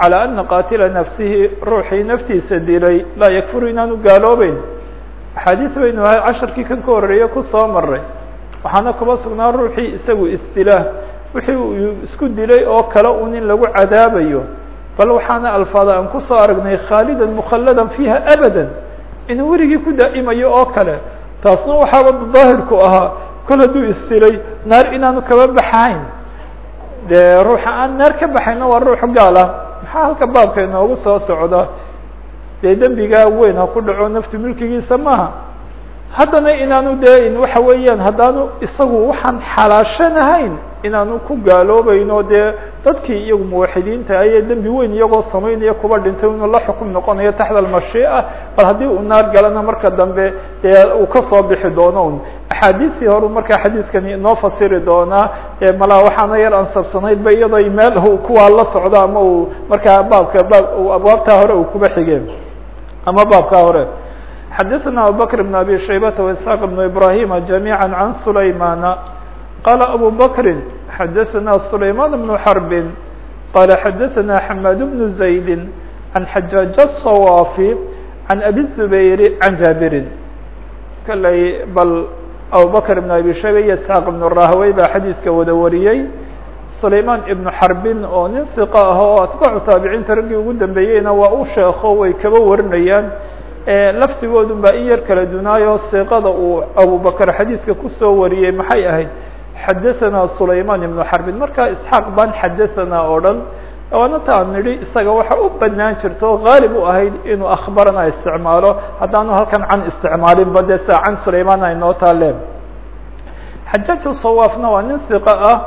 calى ana qatila nafsihi ruuxii naftiisa dilay laa yakfuru inaanu gaaloobeyn axaadiis baynu casharkii kan ka horeeye ku soo maray waxaana kuba sugnaa ruuxii isagu isdilaa wixii uu isku dilay oo kale un in lagu cadaabayo. Bal waxaana alfaada aan ku soo aragnay khaalida mukhalladan fiiha abada inuu werigii ku daa'imayo oo kale. Taasna waxaaba daahirku ahaa. Kol hadduu isdilay naar inaanu kaba baxayn. Dee ruuxa aan naar ka baxayna waa ruux gaal ah maxaa halka baabka inoogu soo socda dee dembigaa weyn ha ku dhaco naftu milkigiisa maaha. Haddana inaanu dee waxa weeyaan haddaanu isagu waxaan xalaashanahayn inaanu ku gaaloobayno dee dadkii iyagu muwaxidiinta ayee dembi weyn iyagoo samaynaya kuba dhintay inuu la xukum noqonayo taxta almashii'a bal haddii uu naar galana marka dambe dee uu kasoo bixi doono un axaadiistii horu markaa xadiidkani inoo fasiri doonaa malaa waxaana yar ansabsanayd ba iyadoo meel kuwaa la socdo ama uu markaa baabka baab abwaabtaa hore uu kuba xigeen ama baabkaa hore xadaثna abubakr بn abi shaybata واسحاq بn ibrahima جamيعا عan sulaymana qala abu bakri xadaثna sulayman بن xrb qala xadaثna xmad بن زayd عan xajaaج الصawاfi عan abi الزubayr عan jaabirin kaley bal abubakr بn abi shayba iyo isحaaq بn rahawey baa xadiidka wada wariyey sulayman ibn xarbin oo nin hiqa ah oo atbaacu taabiciinta raggii ugu dambeeyeyna waa u sheeko way kaba warinayaan laftigoodun baa in yar kala dunaayo siiqada uu abubakr xadiidka kusoo wariyey maxay ahayd xadaثana sulayman ibnu xarbin markaa isxaaq baan xadaثana oo dhan waana taan nidhi isaga waxa u banaan jirta oo haalib u ahayd inuu akhbarana isticmaalo haddaanu halkan can isticmaalinba dee sia can sulayman aynoo taaleen xajaaju sawaafna waa nin ah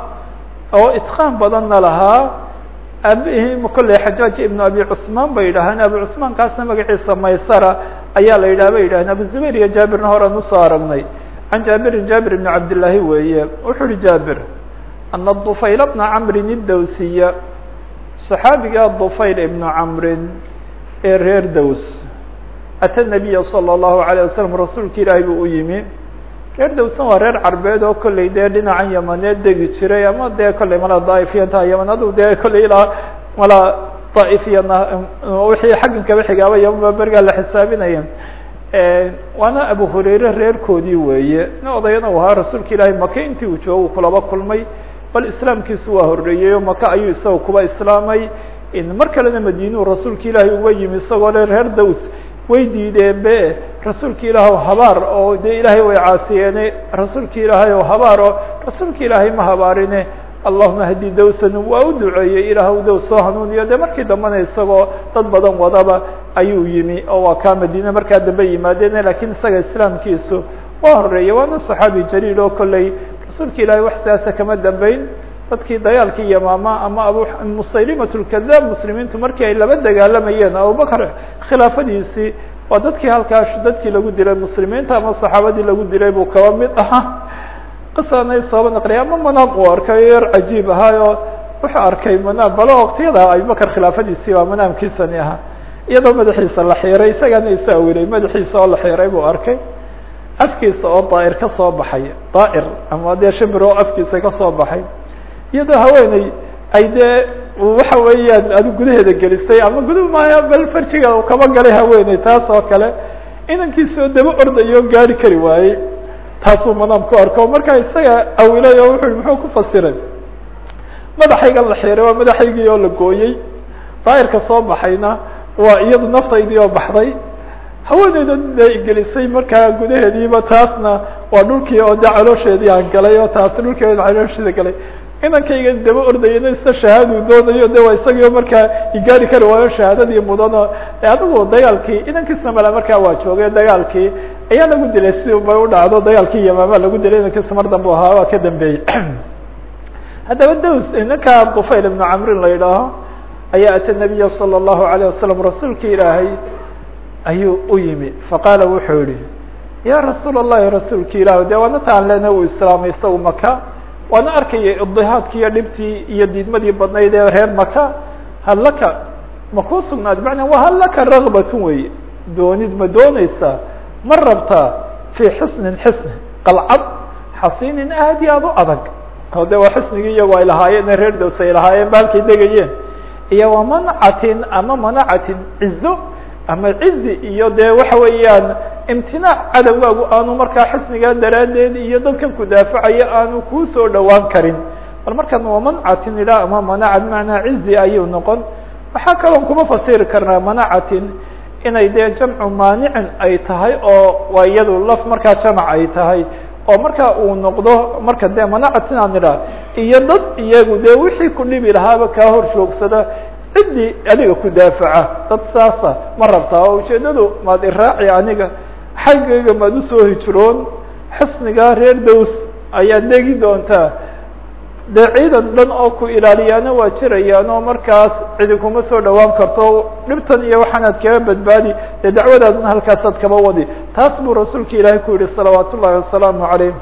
oo itqaan badanna lahaa aabihim kolley xajaaj ibnu abi cusmaan bay yidhaaheen abi cusmaan kaasna magaciisa maysara ayaa la yidhah bay yidhaheen abu zubayr iyo jaabirna horean u soo aragnay can jaabirin jaabir ibni cabdillaahi weeye wuxuu uhi jaabir ana dufayl bna camrin idowsiya saxaabiga dufayl ibnu camrin ee reer dows ata nabiya salى اllahu alayه wasalam rasuulka ilaahay buu u yimi reer dowsna waa reer carbeed oo kolley dee dhinacan yamaneed degi jiray ama dee kolley mala daaifiyanta yaman adu dee kolley ilaa mala daaif iyo wixii xaggan kaba xigaaba yomaba berigaa la xisaabinaya waana abu hurayre reerkoodii weeye. Nin odayana u ahaa rasuulka ilaahay maka intii uu joogo kulaba kulmay bal islaamkiisu waa horreeyey oo maka ayuu isaga kuba islaamay. Mar kalena madiinuu rasuulka ilaahay uga yimi isagoo le reer daws way diideen be. Rasuulka ilaah habaar oo dee ilaahay way caasiyeene. Rasuulka ilaahay oo habaar oo rasuulka ilaahay ma habaarine. Allahuma hadi dawsan waa u duceeyey. Ilaah daws soo hanuuniyo. De markii dambena isagoo dad badan wadaba ayuu yimi oo waa kaa madiine. Markaa dambe yimaadeen lakiin isaga islaamkiisu waa horeeyey waana saxaabi jaliil oo kolley rasuulka ilaahay wax sidaasa kama dambeyn dadkii dagaalkii yamaama ama abu musaylimat lkadaab muslimiintu markii ay laba dagaalamayeen abubakar khilaafadiisii waa dadkii halkaas dadkii lagu dilay muslimiinta ama saxaabadii lagu dilay buu kaba mid ahaa qisanay sooba naqliya ama manaam uu arkay yar cajiib ahaayo. Wuxuu arkay manaam balo waqtiyada abubakar khilaafadiisii waa manaamkiisani ahaa iyadoo madaxiisa la xiiray isagana isu awilay madaxiisa oo la xiiray buu arkay. Afkiisa oo daa'ir ka soo baxay daa'ir ama dee shibir oo afkiisa ka soo baxay. Iyadoo haweeney ay dee waxa weeyaan adu gudaheeda gelisay ama gudu maya bal farjiga kaba galay haweeney taas oo kale inankiisoo daba ordayo gaari kari waayey. Taasuu manaam ku arko. Markaa isaga awilay oo wuxu muxuu ku fasiray? Madaxaygan la xiiray waa madaxaygii oo la gooyey. Daa'irka soo baxayna waa iyadu naftaydii oo baxday. Haweeneyda de gelisay markaa gudaheediiba taasna waa dhulkii oo de caloosheedii aan galay oo taasi dhulkii caloosheeda galay. Inankayga daba ordayana isa shahaadu doonayo de waa isagio markaa igaari kari waayo shahaadadii mudano. Adigu dagaalkii inankiisna mala markaa waa joogay dagaalkii. Ayaa lagu dilay si bay u dhacdo dagaalkii yamaama lagu dilay inankiisa mar dambe ahaa waa ka dambeeyey. Haddaba daws inanka dufayl ibnu camrin la yidhaaho ayaa ata nabiya salى الlahu عalيه wasalam rasuulki ilaahay ayuu u yimi faqaala wuxuu yihi ya rasuul الlahi rasuulki ilah de waana taan lena uu islaamay isagu maka waana arkaya idihaadkii iyo dhibtii iyo diidmadii badnayd ee reer maka hal laka ma kuu sugnaad macnaa wa hal laka ragbatun wey doonid ma dooneysaa ma rabtaa fii xisnin xisni qalcad xasiinin aad iyo aad u adag oo de waa xisnigii iyago ay lahaayeen reer daws ay lahaayeen ba halkay degayeen iyo wa mancatin ama manacatin cizo ama cizi iyo de waxa weeyaan imtinaac cadowgaagu aanu markaa xisnigaa daraaddeed iyo dadkan ku daafacaya aanu kuu soo dhowaan karin. Bal markan waa mancatin idha ama manacad macnaa cizi ayuu noqon. Waxaa kaloon kuma fasiri karnaa manacatin inay dee jamcu maanicin ay tahay oo waa iyadu laf markaa jamac ay tahay oo marka uu noqdo marka dee manacatin aan idhaa iyo dad iyagu dee wixii ku dhibi lahaaba kaa hor joogsada ciddii adiga ku daafaca dad saasa ma rabtaa oo ujeedadu maad iraaci aniga xaggayga maad u soo hijroon xisnigaa reer daws ayaad degi doontaa dee ciidan dhan oo ku ilaaliyaana waa jirayaan oo markaas cidi kuma soo dhawaan karto dhibtan iyo waxaanaad kaga badbaadi dee dacwadaadna halkaasaad kaba wadi taas buu rasuulka ilaahay ku yihi salawaat ullahi wasalaamu calayh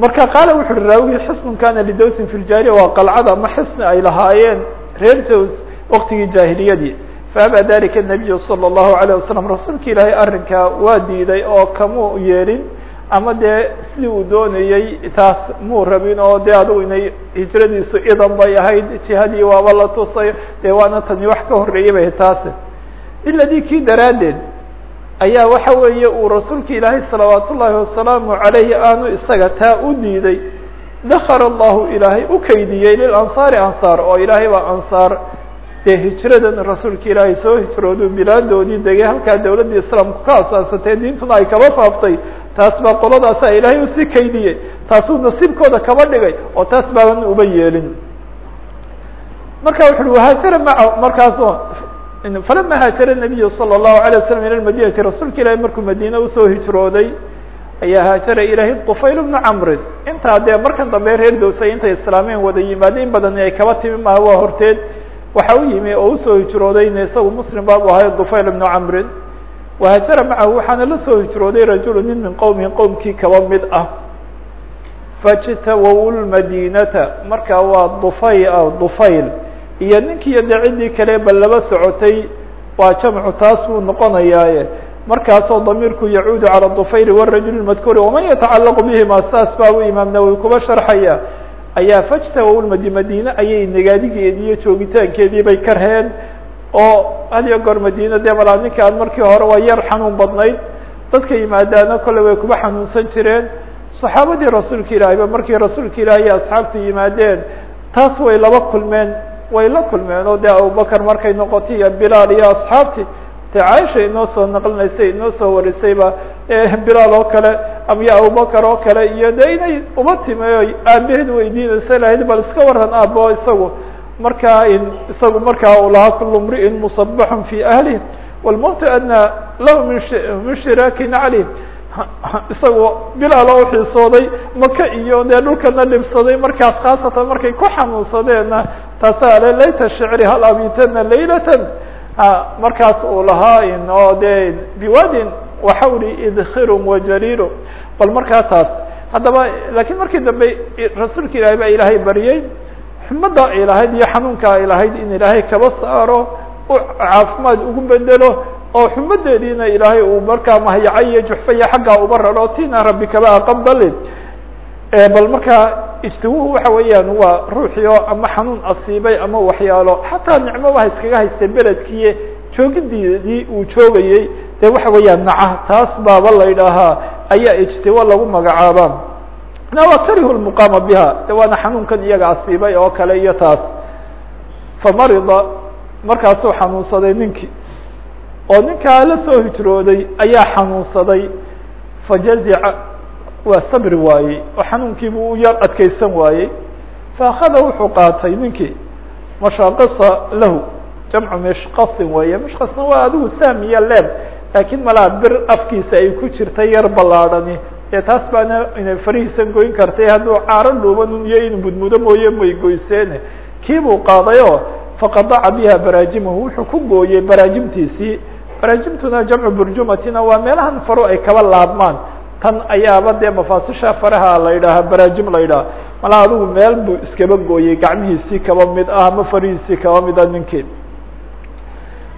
marka qaala wuxu uhi raawigi xisnun kana lidawsin fi ljaariya waa qalcada ama xisni ay lahaayeen reer daws waktigii jaahiliyadii faaba dalika الnabiyu salى الlahu عalيه wasalam rasuulka ilaahay arrinkaa waa diiday oo kamuu yeelin ama dee sidii uu doonayey taas muu rabin oo de adigu inay hijradiisu idan bay ahayd jihadii waaba la tusay dee waana tani wax ka horreeyay bay taasi. Iladii kii daraaddeed ayaa waxa weeye uu rasuulka ilaahay salawaat ullaahi wasalaamu عalayhi aanu isaga taa u diiday. Dakara allahu ilaahay u kaydiyey lilansaari ansaar oo ilaahay baa ansaar. Dee hijradan rasuulka ilaahay soo hijroodu bilaadoodii degay halkaa dawladda islaamku ka asaasatay diintuna ay kaba faaftay taas baa qoladaasaa ilaahay usii kaydiyey taasuu nasiibkooda kaba dhigay oo taas baaban uba yeelin marka wuxu uhi wahaajara maca markaaso falama haajara nabiyu salى الlahu عalيه waslm ila madinati rasuulka ilaahay markuu madiine usoo hijrooday ayaa haajara ilahi طufayl bnu camrin intaa dee markan dambe reer dowsay intay islaameen wada yimaade in badan ay kaba timi maha waa horteed waxa u yimi oo usoo hijroodayna isagu muslim baabu ahay dufayl bnu camrin wahaajara macahu waxaana la soo hijrooday rajulu nin min qowmihi qowmkii kaba mid ah. Fajtawow lmadinata markaa waa dufay dufayl iyo ninkiiyo dee ciddii kale ba laba socotay waa jamcu taas buu noqonayaaye. Markaasoo damiirku yacuudu calى dufayl wrajul madkuuri waman yatacalaqu bihima saas baa u imaam nawowi kuba sharxaya. Ayaa fajtawow madi madiine ayay nagaadigeedii iyo joogitaankeedii bay karheen oo had iyo goor madiina dee balaa ninkaan markii hore waa yar xanuun badnayd dadka yimaadaana kolley way kuba xanuunsan jireen. Saxaabadii rasuulka ilaahayba markii rasuulka ilaahay iyo asxaabtu yimaadeen taas way laba kulmeen way la kulmeen oo dee abubakar markay noqotay iyo bilaal iyo asxaabtii de caaisha inoo soo naqlinaysay inoo soo warisayba bilaal oo kale amyo abubakar oo kale iyo de inay uba timi o aabaheed weydiinaysa lahayd bal iska waran aabo isagu markaa isagu markaa uu lahaa kulu mri'in musabaxun fi ahlih wlmowtu adnaa lahu min shiraakin calih isagu bilaal oo uxiisooday maka iyo dee dhulkana dhibsaday markaas khaasatan markay ku xanuunsadeenna taasa layta shicri hal abitana laylatan. Markaas uu lahaa oo de biwadin waxawli idkhirun wajariiro bal markaa haddaba lakiin markii dambe rasuulka ilaahay baa ilaahay baryey xumada ay lahayd iyo xanuunka ay lahayd in ilaahay kaba saaro u caafimaad ugu bedelo oo xumadeediina ilaahay uu markaa mahyaca iyo juxfa iyo xaggaa uba raro tina rabbi kaba aqabali bal markaa ijtiwuhu waxa weeyaan waa ruuxii ama xanuun asiibay ama waxyaalo xataa nicmobaha iskaga haystay beledkii joogideedii uu joogayey dee waxa weeyaan naca taas baaba la idhaahaa ayaa ijtiwa lagu magacaaba na waa karihu lmuqaama biha. De waana xanuunkan iyaga asiibay oo kale iyo taas. Famarida markaasuu xanuunsaday ninkii. Oo ninkaa la soo hijrooday ayaa xanuunsaday. Fajazica waa sabri waayey. Oo xanuunkiibu u yar adkeysan waayey. Faakada wuxuu qaatay ninkii. Mashaaqisa lahu. Jamcu mishqasin weeye mishqasna waa adigu sahmiya leeb laakiin malaa bir afkiisa ay ku jirta yar ballaadhani dee taas baana inay farihiisan goyn kartay hadduu caaro dhuuban iyo inu mudmudo mooye may goyseene. Kiibuu qaaday oo faqadaca biha baraajimahu wuxuu ku gooyey baraajimtiisii. Baraajimtuna jamcu burjumatina waa meelahan faro ay kaba laabmaan. Tan ayaaba dee mafaasisha faraha la yidhaaha baraajim la yidhaha malaa adigu meel buu iskaba gooyey gacmihiisii kaba mid ah ama farihiisii kaba mid ah ninkii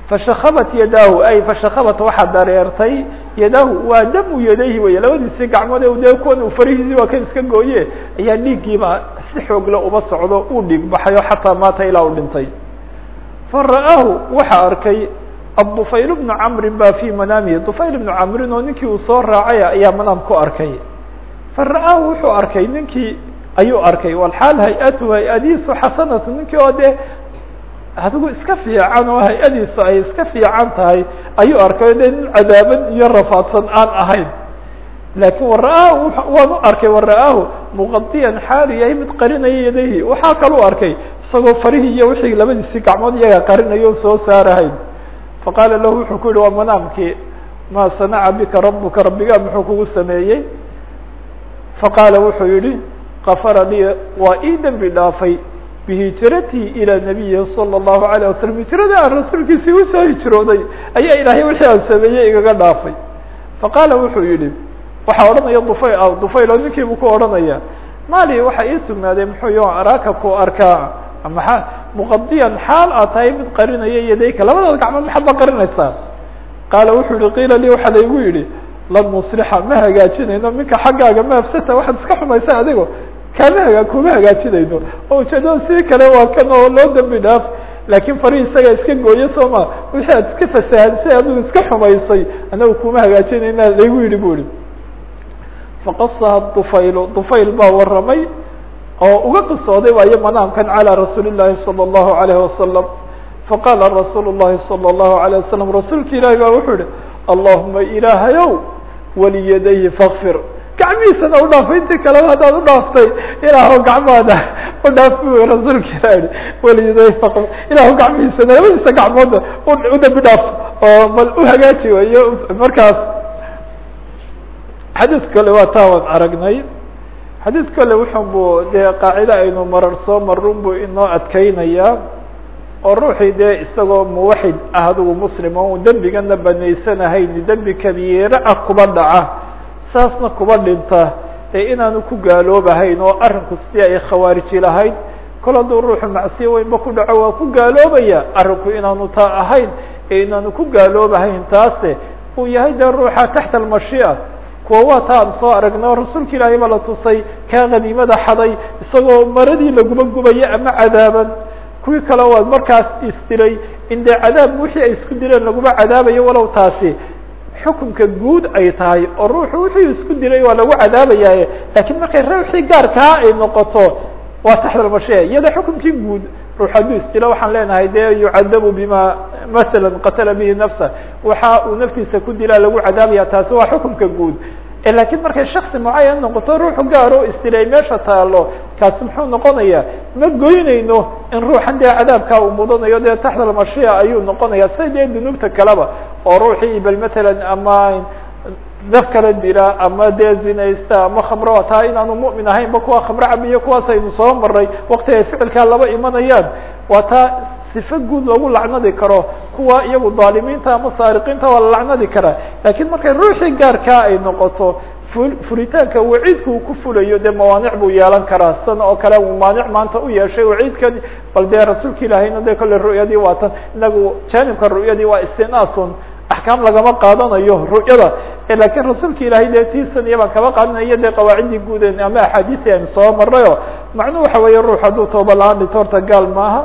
fashakabat yadaahu ay fashakabat waxaa dareertay yadahu waa damu yadayhi wey labadiisii gacmood e de kuwan farihiisii waa kan iska gooye ayaa dhiiggiiba si xoogle uba socdo uu dhiig baxay oo xataa maata ilaa u dhintay fara'aahu waxa arkay adufayl bnu camrin ba fi manaamihi dufayl bnu camrin oo ninkii uu soo raacay ayaa manaam ku arkay fara'aahu wuxuu arkay ninkii ayuu arkay walxaal hay'atu hay'adiisu xasanatu ninkii oo dee adigu iska fiican oo hay'adiisu ay iska fiican tahay ayuu arkay de nin cadaaban iyo rafaadsan aan ahayn. Laakiin wara'aahu waanu arkay wara'aahu muqadiyan xaalu yahay mid qarinaya yadayhi. Waxaa kaluu arkay isagoo farihii iyo wixii labadiisii gacmood iyaga qarinayo soo saarahayn. Faqaala lahu wuxuu ku yihi waa manaamkii maa sanaca bika rabuka rabbigaa muxuu kugu sameeyey? Faqaala wuxuu yihi kafara lii waa ii dembi dhaafay bihijratii ilaa nabiyi sala allahu alayh wasalam hijradii aan rasuulkiisii u soo hijrooday ayaa ilaahay wixii aan sameeyey igaga dhaafay. Fa faqaala wuxuu yidhi waxaa odhanaya dufay ah, dufaylo ninkiibu ku odhanaya maali waxaa ii sugnaaday muxuu yo araaka ku arkaa? Maa muqadiyan xaal aad tahay mid qarinaya yadayka labadaad gacmood maxaad ma qarinaysaa? Qaala wuxuu yihi qiila lii waxaa laygu yidhi lan nuslixa ma hagaajinayno minka xaggaaga ma afsata waxaad iska xumaysa adigo kaama hagaa kuma hagaajinayno oo ujeedada sidii kale waa kan oo loo dambi dhaaf laakiin farihi isagaa iska gooye sooma wixii aad iska fasahadsay adigu iska xumaysay anagu kuma hagaajinayna laygu yihi bu ihi faqasaha dufayl dufayl baa waramay oo uga qisooday waayo manaamkan calى rasuuli الlahi salى الlahu عalayه wasalam faqaala rasuul الlahi salى الlahu عalيه wasalam rasuulka ilaahi baa wuxuu yihi allahuma ilaahayow waliyadayhi fakfir gacmihiisana udhaafay intii kaleba haddaad udhaaftay ilaahu gacmaada udhaaf bu rasuulka ilah yihi waliyadayhi fakfir ilaahu gacmihiisana labadiisa gacmooda u dambi dhaaf oo bal uhagaaji wayo markaas xadiis kale waa taa waan aragnay. Xadiis kale wuxun bu dee qaacide aynu marar soo marun buu inoo adkeynayaa oo ruuxii dee isagoo muwaxid ah adigu muslim o dembigana banaysanahayn dembi kabiire ah kuba dhaca saasna kuba dhinta ee inaanu ku gaaloobahayn oo arrinku sidii ay khawaariji lahayd kol hadduu ruuxu macsiye weynba ku dhaco waa ku gaaloobaya arrinku inaanu taa ahayn ee inaanu ku gaaloobahayn taase. Uu yahay dee ruuxa taxta almashii'a. Kuwa waa ta aan soo aragno rasuulka ilaahay baa la tusay kaa haniimada xaday isagoo maradii laguma gubayo ama cadaaban. Kuwii kale waa markaas isdilay in dee cadaab wixii ay isku dileen laguma cadaabayo walow taasi xukunka guud ay tahay oo ruuxu wixii isku dilay waa lagu cadaabayaaye lakiin markay ruuxii gaarkaa ay noqoto waa taxta lmashiya iyada xukunkii guud ruux hadduu isdilo waxaan leenahay dee yucadabu bima masala qatala bihi nafsa. Waxa uu naftiisa ku dilaa lagu cadaabaya taasi waa xukunka guud lakiin markay shaksi mucayan noqoto ruuxu gaar oo isdilay meesha taalo kaasi muxuu noqonaya ma goynayno in ruuxan dee cadaabkaa uu mudanayo dee taxta almashiya ayuu noqonaya sida dee dunuubta kaleba oo ruuxii bal matalan ama daf kala dila ama dee zinaysta ama khamro taa inaanu mu'min ahaynba kuwa khamro cabiyo kuwaas aynu soo maray wakti ay ficilkaa laba imanayaan waa taa sife guud loogu lacnadi karo kuwa iyagu daalimiinta ama saariqiinta waa la lacnadi karaa lakiin markay ruuxii gaarkaa ay noqoto furitaanka waciidka uu ku fulayo dee mawaanic buu yeelan karaa. Sana oo kale uu maanic maanta u yeeshay waciidkan bal dee rasuulka ilaahayna de kolle ru'yadii waa tan. Inagu janibka ru'yadii waa istinaasun axkaam lagama qaadanayo ru'yada. Lakiin rasuulka ilaahay dee tiisan iyo baan kaba qaadanayo dee qawaacidii guuden ama axaadiisi aynu soo marayo macnuhu waxa weeye ruux hadduu tooba la'aan gaal maaha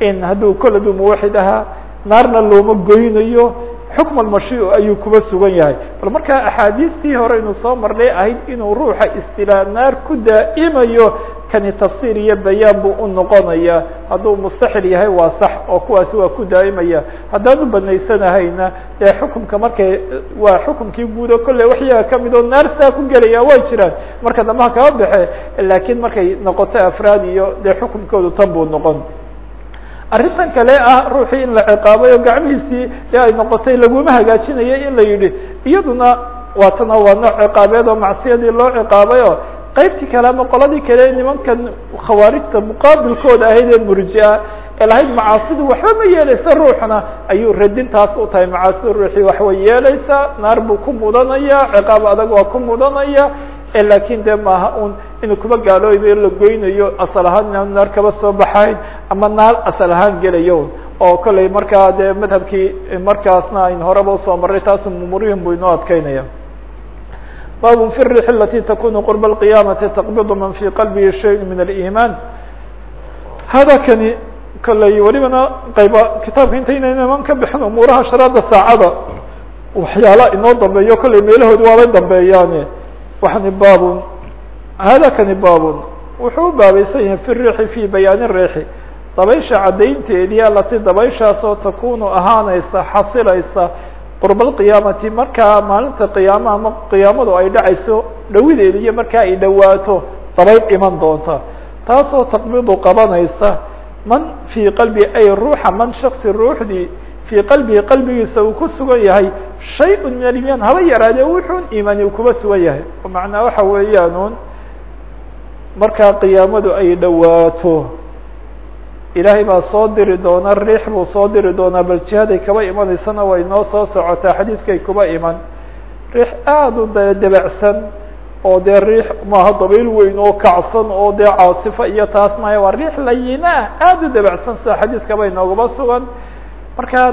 in hadduu kol muwaxid ahaa naarna looma goynayo xukm almashi ayuu kuba sugan yahay. Bal markaa axaadiistii hore aynu soo marnay ahayd inuu ruuxa istilaa naar ku daa'imayo kani tafsiir iyo bayaan buu u noqonaya. Hadduu mustaxil yahay waa sax oo kuwaasi waa ku daa'imaya. Haddaanu banaysanahayna dee xukumka markay waa xukumkii guudo kolley waxyaga ka mid oo naar saa ku gelaya way jiraan. Marka dambaha kaba baxe lakiin markay noqoto afraad iyo dee xukumkoodu tan buu noqon arrintan kale ah ruuxii in la ciqaabay oo gacmihiisii dee ay noqotay laguma hagaajinayay in la yidhi. Iyaduna waatana waa nooc ciqaabeed oo macsiyadii loo ciqaabay oo qaybtii kale ama qoladii kale nimankan khawaarijta muqaabilkooda ahayd ee murjia ee lahayd macaasidu waxba ma yeelaysa ruuxna ayuu radintaas u tahay. Macaasidu ruuxii waxway yeelaysaa naar buu ku mudanaya ciqaab adag waa ku mudanaya Eh, laakiin de maaha un inuu kuba gaaloobayo la goynayo asal ahaan inaan naar kaba soo baxayn ama naar asal ahaan gelayo. Oo kollay markaa de madhabkii eh, markaasna ayn horeba u soo marray taasu mumurihin buu inoo adkeynaya babu fi rix alati takunu qurba اlqiyaamati taqbidu man fi qalbihi shayء min aliimaan. Hada kani kollay welibana qayba kitaabka intayna iman ka bixin umuuraha sharaada saacada waxyaala inoo dambeeyo kollay meelahoodi waabay dambeeyaane waxani baabun hada kani baabun wuxuu u baabaysan yahay fi riixi fi bayaani riixi. Dabaysha caddaynteedii alati dabayshaasoo takunu ahaanaysa xasilaysa qurba markaa maalinta qiyaama ama qiyaamadu ay dhacayso dhawideeda iyo markaa ay dhawaato dabayl iman doonta. Taasoo taqbidu qabanaysa man fii qalbi ay ruuxa man shaksi ruuxdii fii qalbihi qalbigiisa uu ku sugan yahay shay-un min alimaan haba yaraadee wuxuun iimaani uu kuba sugan yahay. Macnaa waxa weeyaanuun markaa qiyaamadu ay dhawaato. Ilaahay baa soo diri doona riix buu soo diri doonaa bal jihaday kaba imanaysana way noo soo socotaa xadiidkay kuba iman. Riix aada u debecsan oo dee riix maaha dabayl weyn oo kacsan oo dee caasifo iyo taas maya waa riix layinaa aada u debecsan sida xadiiskaba inoogaba sugan markaa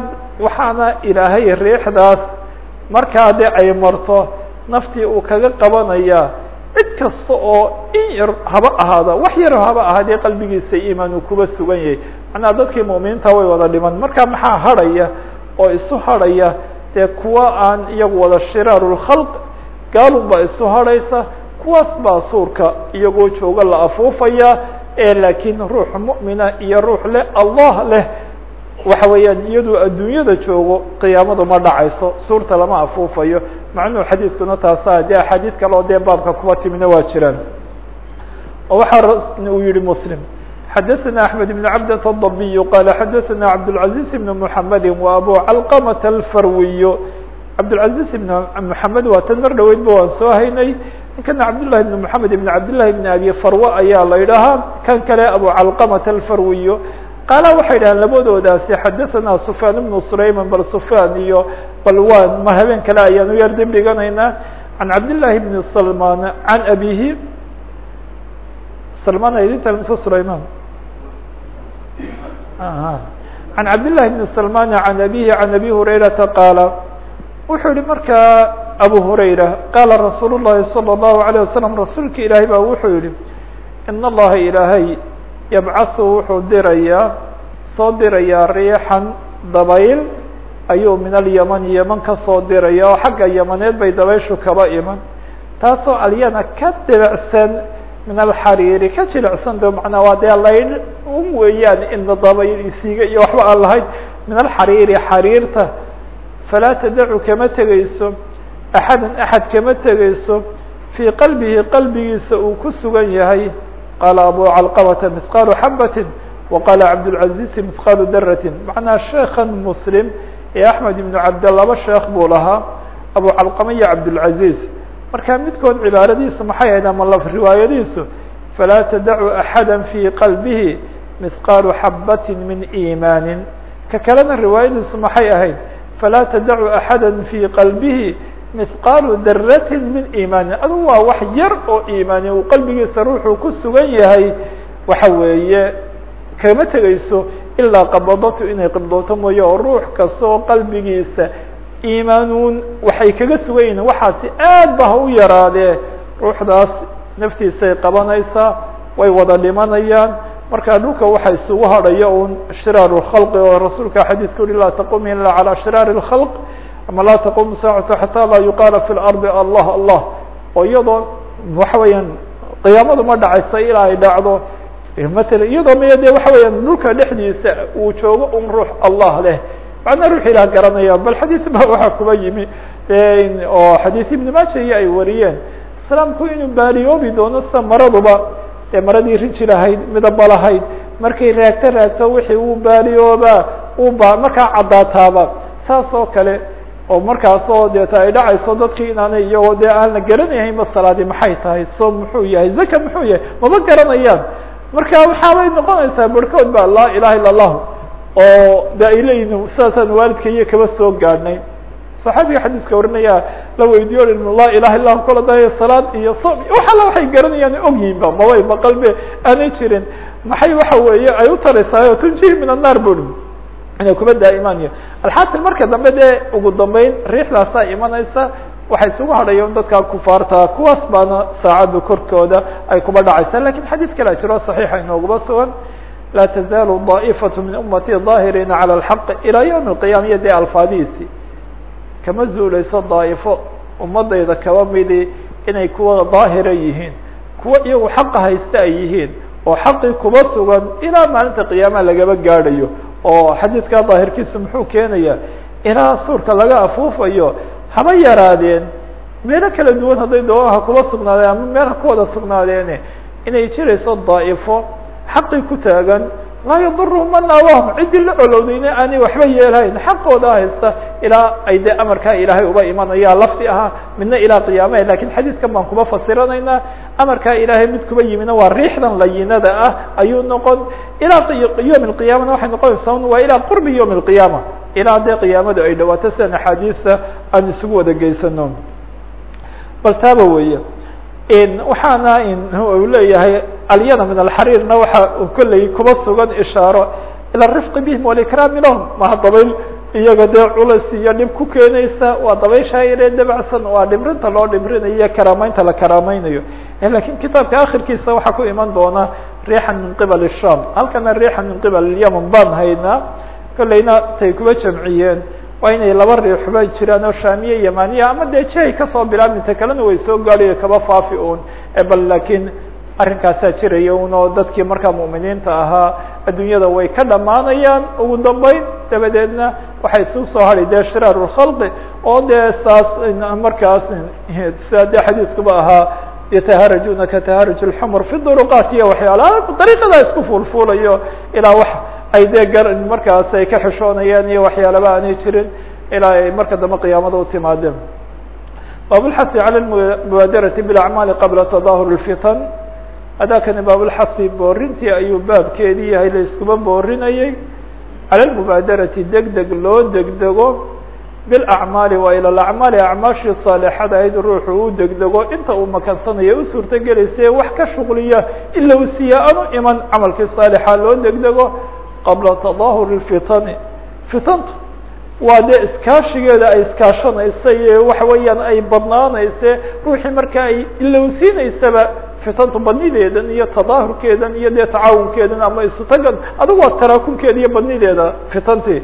waxaana ilaahay riixdaas markaa dee ay marto naftii uu kaga qabanaya cid kasta oo in yar haba ahaada wax yar haba ahaadee qalbigiisa iimaan uu kuba sugan yahay. Macnaha dadkii mu'miniinta way wada dhiman. Marka maxaa hadhaya oo isu hadhaya dee kuwa aan iyagu wada shiraarulkhalq gaalun baa isu hadhaysa kuwaas baa suurka iyagoo jooga la afuufaya ee laakiin ruux mu'mina iyo ruux leh allah leh waxa weeyaan iyadoo adduunyada joogo qiyaamadu ma dhacayso suurta lama afuufayo macnuhu xadiidkuna taasa dee axaadiid kale oo dee baabka kuba timina waa jiraan oo waxaa uu yihi muslim xadaثna أحmed بن cabdة الضabiy qala xadaثna cabdالعaزيز بن محamedi wa abu calqmة الfarwiy cabdالعaزيز بن محamed waa tan mar dhaweyd ba waan soo haynay ninkana cabdالlahi بن محamed بn cabdالlahi بn abi farwe ayaa la idhahaa kan kale abu calqmة الfarwiy qaala waxay dhahaan labadoodaasi xadaثna sufyaan بن sulayman bal sufyaan iyo bal waa ma habeen kale ayaan u yar dib dhiganaynaa can cabdالlahi بn salman can abihi salman idinta mise sulayman can cabdالlahi بn salman can abihi can abi hurayrata qaala wuxuu yihi markaa abu hurayra qaala rasuul الlahi salى الlahu عalيه wasalam rasuulka ilaahay baa wuxuu yihi in allaha ilaahay yabcaثu wuxuu dirayaa soo dirayaa riixan dabayl ayuu min alyaman yeman ka soo diraya oo xagga yamaneed bay dabayshu kaba iman. Taasoo alyana ka debicsan min alxariiri ka jilicsan do manaa waa dee laydh un weeyaan ina dabayl isiiga iyo waxba aan lahayn. Min alxariiri xariirta falaa tadacu kama tegeyso axada axad kama tegeyso fii qalbihi qalbigiisa uu ku sugan yahay abu calqabata mihqaalu xabatin wa qaala cabdاlcazizi mihqaalu daratin macnaa sheekan muslim ee axmed ibnu cabdal laba sheekh buu lahaa abu calqama iyo cabdاlcaziz marka midkood cibaaradiisu maxay ahayd ama laf riwaayadiisu falaa tadacu axada fii qalbihi mihqaalu xabatin min iimaanin ka kalena riwaayadiisu maxay ahayd falaa tadacu axada fii qalbihi mihqaalu daratin min iimaanin adugu waa wax yar oo iimaani. Uu qalbigiisa ruuxuu ku sugan yahay. Waxa weeye kama tegeyso ilaa qabadatu inay qibdooto mooye oo ruux kasta oo qalbigiisa iimaanuun waxay kaga sugan waxaasi aad ba ha u yaraadee ruuxdaas naftiisay qabanaysaa way wada dhimanayaan marka dhulka waxa isugu hadhaya un shiraar khalqi oo rasuulka xadiidka uri laa taqum ila calى shiraar اkhalq ama laa taqumu saacatu xataa laa yuqaala fi lardi allah allah. oo iyadoo waxa weeyaan qiyaamadu ma dhacaysa ilaa ay dhacdo matala iyadoo maya de waxa weeyaan dhulka dhexdiisa uu joogo un ruux allah leh. Macnaa ruux ilaah garanaya bal xadiis ba waxaa kuba yimi oo xadiis ibn maaja ay wariyeen. Islaamku inuu baaliyoobi doono sida dee maradii riji lahayd midaba lahayd. Markay raagto raagto wixii uu baaliyoobaa ba markaa caddaataaba saas oo kale oo markaasoo deeta ay dhacayso dadkii inaanay iyagoo dee aan la garanahaynba salaadi maxay tahay soom muxuu yahay zaka muxuu yahay mama garanayaan. Marka waxaabay noqonaysaa barhkood ba laa ilaha illa allahu oo de ay leeyihiin sidaasaan waalidka iyo kaba soo gaadhnay saxaabiga xadiiska warinaya la weydiyo laa ilaha illa hu kala daaya salaad iyo soom. Wax alla waxay garanayaan ogyihinba mabay maqalbe aanay jirin. Maxay waxa weeye ay u taraysaa tunjihi min annar buri inay kubadda imaanyo alxaasil marka dambe dee ugu dambeyn riixdaasaa imanaysa waxay isugu hadhayaen dadka kufaarta kuwaas baana saacaddu korkooda ay kuba dhacaysa. Lakin xadiid kala jiro saxiixa inoogaba sugan. Laa tazaalu daa'ifatu min ummati daahiriina calى alxaqi ilaa ywmi اlqiyama iyo dee alfaadihiisi kama zuulayso daa'ifo ummadayda kaba midi inay kuwa daahira yihiin kuwa iyagu xaqa haysta ay yihiin oo xaqii kuba sugan ilaa maalinta qiyaamaha lagaba gaadhayo oo xadiidka daahirkiisu muxuu keenaya ilaa suurka laga afuufayo haba yaraadeen meelo kala duwan hadday doonaha kuba sugnaadeen ama meel ha ku wada sugnaadeene inay jirayso daa'ifo xaqii ku taagan laa yaduruhum man naawahum ciddii la colowdayna aanay waxba yeelahayn xaqooda haysta ilaa ay dee amarkaa ilaahay uba imanaya lafdi ahaa midna ilaa qiyaamaha laakiin xadiidkan baan kuba fasiranaynaa amarkaa ilaahay mid kuba yimina waa riixdan layinada ah ayuu noqon. Ilaa yom اqiyaamana waxay noqonaysaa waa ilaa qurbi yom اqiyaama ilaa dee qiyaamadu ay dhawaato sidan axaadiista aan isugu wada geysano bal taaba weeye waxaana u leeyahay alyana min alxariirna waxa kolley kuba sugan ishaaro. Ila rifqi bihim walikram ilahum mahadabayl iyaga dee culas iyo dhib ku keenaysa waa dabaysha yaree dabacsan waa dhibrinta loo dhibrinayo karaameynta la karaameynayo lakin kitaabka akhirkiisa waxaa ku iman doona riixan min qibal الsham halkana riixan min qibal اlyaman baan haynaa kolleyna tay kuba jamciyeen waa inay laba riixba jiraan oo shaamiye yamaniya ama dee jahay kasoo bilaabminta kalena way soo gaadhayo kaba faafi un bal lakin arrinkaasaa jiraya un oo dadkii markaa mu'miniinta ahaa adduunyada way ka dhammaanayaan. Ugu dambeyn dabadeedna waxay isu soo hadhi dee shiraaru lkhalqi oo dee saas markaas eh, sida dee xadiiskuba ahaa yataharajuna ka taharuj lxumur fi duruqaat. Iyo waxyaalaha dariiqadaa isku fuulfuulayo ilaa wax ay dee gar markaas ay ka xishoonayaan iyo waxyaalaba aanay jirin ilaa ay marka dambe qiyaamada u timaadeen babulxasi cala lmubaadarati bilacmaali qabla tadahur lfitan adakani baabulxasi boorintii ayuu baabkeedii yahay la iskuba boorinayay cala lmubaadarati deg deg loo degdego. Bilacmaali waa ila lacmaali acmaashii saalixada ahayd ruuxu u degdego. Inta uu makansanayo u suurto wax ka shuqliya ila u siiya aanu iman camalkii saalixa loo degdego. Qabla tadahuri fitani fitantu waa dee iskaashigeeda ay iskaashanaysa iyo waxa weeyaan ay badnaanayse ruuxii marka ay ilowsiinaysaba fitantu badnideedan iyo tadaahurkeedan iyo dee tacaawunkeedan ama isutagan adigu waa taraakumkeeda iyo badnideeda fitantii